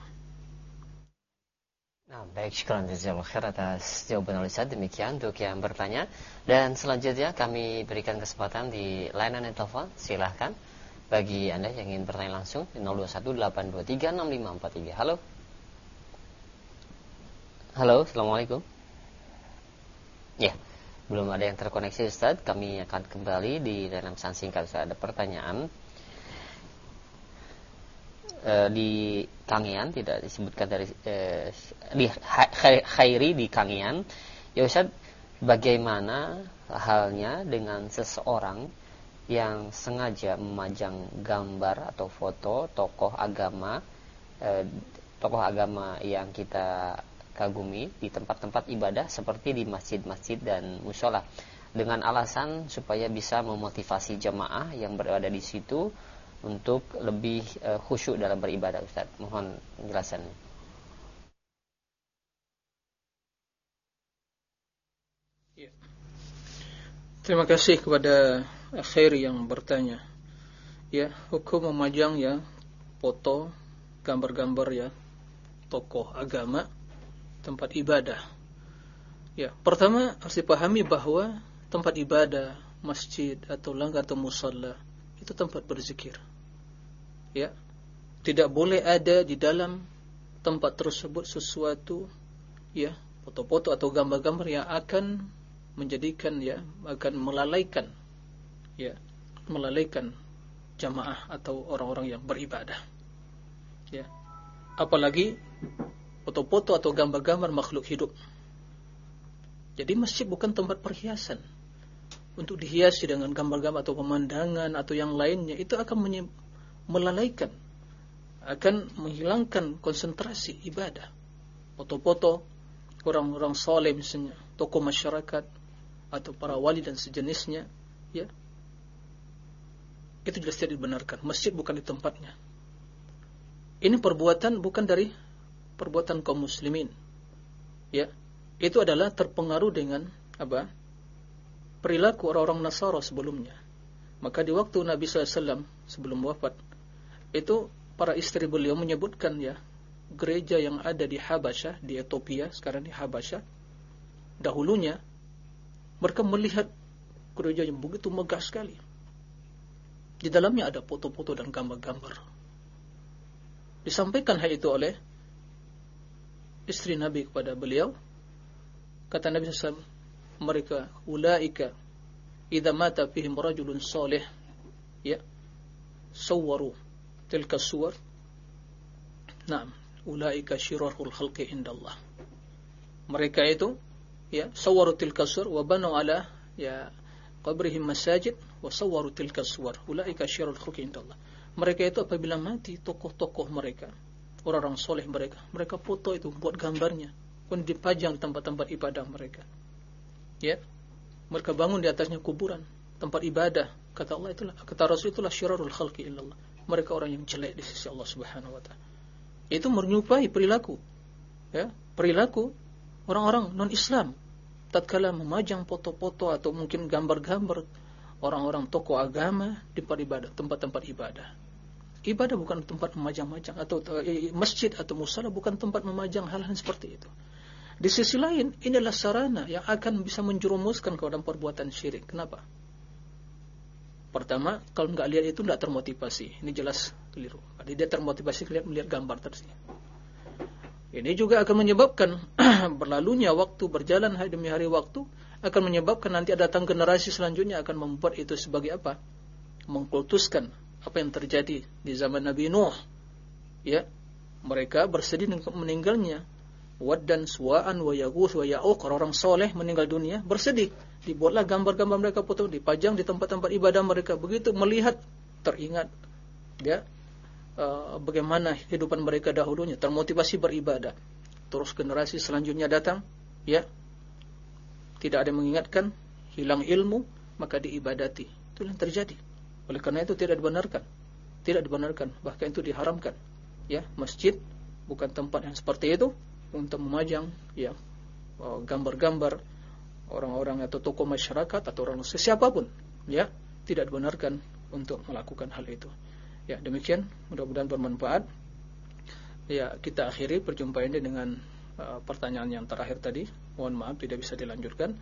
B: Nah, baik, syukuran jazakallahu khair atas jawaban Ustaz. Demikian untuk yang bertanya. Dan selanjutnya kami berikan kesempatan di layanan telepon. Silahkan bagi Anda yang ingin bertanya langsung di 0218236543. Halo. Halo, Assalamualaikum. Ya, belum ada yang terkoneksi Ustaz. Kami akan kembali di dalam pesan singkat Ustaz. Ada pertanyaan. E, di Kangian tidak disebutkan dari e, di Khairi di Kangian. Ya Ustaz, bagaimana halnya dengan seseorang yang sengaja memajang gambar atau foto tokoh agama eh, tokoh agama yang kita kagumi di tempat-tempat ibadah seperti di masjid-masjid dan musola dengan alasan supaya bisa memotivasi jemaah yang berada di situ untuk lebih uh, khusyuk dalam beribadah Ustaz. Mohon penjelasannya.
A: Ya. Terima kasih kepada Khair yang bertanya. Ya, hukum memajang ya foto, gambar-gambar ya tokoh agama tempat ibadah. Ya, pertama harus dipahami bahwa tempat ibadah, masjid atau langgar atau musalla itu tempat berzikir. Ya. Tidak boleh ada di dalam tempat tersebut sesuatu ya, foto-foto atau gambar-gambar yang akan menjadikan ya, akan melalaikan ya, melalaikan jamaah atau orang-orang yang beribadah. Ya. Apalagi foto-foto atau gambar-gambar makhluk hidup. Jadi masjid bukan tempat perhiasan. Untuk dihiasi dengan gambar-gambar atau pemandangan atau yang lainnya itu akan melalaikan akan menghilangkan konsentrasi ibadah. Foto-foto orang-orang soleh misalnya, tokoh masyarakat atau para wali dan sejenisnya, ya. Itu jelas tidak dibenarkan. Masjid bukan di tempatnya. Ini perbuatan bukan dari perbuatan kaum muslimin. Ya, itu adalah terpengaruh dengan apa? Perilaku orang-orang Nasara sebelumnya. Maka di waktu Nabi SAW sebelum wafat, itu para istri beliau menyebutkan ya, gereja yang ada di Habasyah, di Ethiopia, sekarang di Habasyah, dahulunya mereka melihat gereja yang begitu megah sekali. Di dalamnya ada foto-foto dan gambar-gambar. Disampaikan hal itu oleh istri Nabi kepada beliau. Kata Nabi SAW mereka ulaika idza mata fihim rajulun salih. Ya. Sawwaru tilka suwar. Na'am. Ulaika syirarul khalqi indallah. Mereka itu ya sawwaru tilka suwar wa banu ala ya qabrihim masajid wa sawwaru tilka suwar. Ulaika syirarul khalqi indallah. Mereka itu apabila mati tokoh-tokoh mereka orang-orang soleh mereka. Mereka foto itu, buat gambarnya. Pun dipajang tempat-tempat ibadah mereka. Ya, mereka bangun di atasnya kuburan, tempat ibadah. Kata Allah itulah, kata Rasul itulah syirarul khalqi illallah. Mereka orang yang jelek di sisi Allah Subhanahu wa taala. Itu menyerupai perilaku ya, perilaku orang-orang non-Islam tatkala memajang foto-foto atau mungkin gambar-gambar orang-orang tokoh agama di tempat ibadah, tempat-tempat ibadah. Ibadah bukan tempat memajang-majang atau eh, masjid atau musala bukan tempat memajang hal-hal seperti itu. Di sisi lain, inilah sarana yang akan bisa menjerumuskan ke dalam perbuatan syirik. Kenapa? Pertama, kalau nggak lihat itu nggak termotivasi. Ini jelas keliru. Jadi dia termotivasi lihat melihat gambar tersebut. Ini juga akan menyebabkan berlalunya waktu berjalan hari demi hari waktu akan menyebabkan nanti datang generasi selanjutnya akan membuat itu sebagai apa? Mengkultuskan apa yang terjadi di zaman Nabi Nuh. Ya, mereka bersedih dengan meninggalnya. Wad dan Suwa'an wa Yaguth wa Ya'uq orang soleh meninggal dunia bersedih. Dibuatlah gambar-gambar mereka foto dipajang di tempat-tempat ibadah mereka. Begitu melihat teringat ya uh, bagaimana kehidupan mereka dahulunya termotivasi beribadah. Terus generasi selanjutnya datang ya tidak ada yang mengingatkan, hilang ilmu, maka diibadati. Itu yang terjadi. Oleh karena itu tidak dibenarkan. Tidak dibenarkan, bahkan itu diharamkan. Ya, masjid bukan tempat yang seperti itu untuk memajang ya uh, gambar-gambar orang-orang atau tokoh masyarakat atau orang siapa pun, ya, tidak dibenarkan untuk melakukan hal itu. Ya, demikian mudah-mudahan bermanfaat. Ya, kita akhiri perjumpaan ini dengan uh, pertanyaan yang terakhir tadi. Mohon maaf tidak bisa dilanjutkan.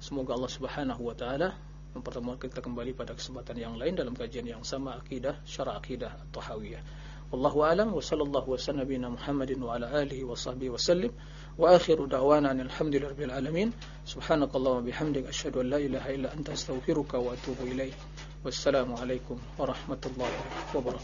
A: Semoga Allah Subhanahu wa taala mempertemukan kita kembali pada kesempatan yang lain dalam kajian yang sama akidah syara akidah tahawiyah wallahu alam wa sallallahu wasallam muhammadin wa ala alihi wa sahbihi wasallim Wa akhiru da'wana alhamdulillahi rabbil alamin. Subhanakallahumma bihamdik asyhadu an la ilaha illa anta astaghfiruka wa atubu ilaik. Wassalamu alaikum warahmatullahi wabarakatuh.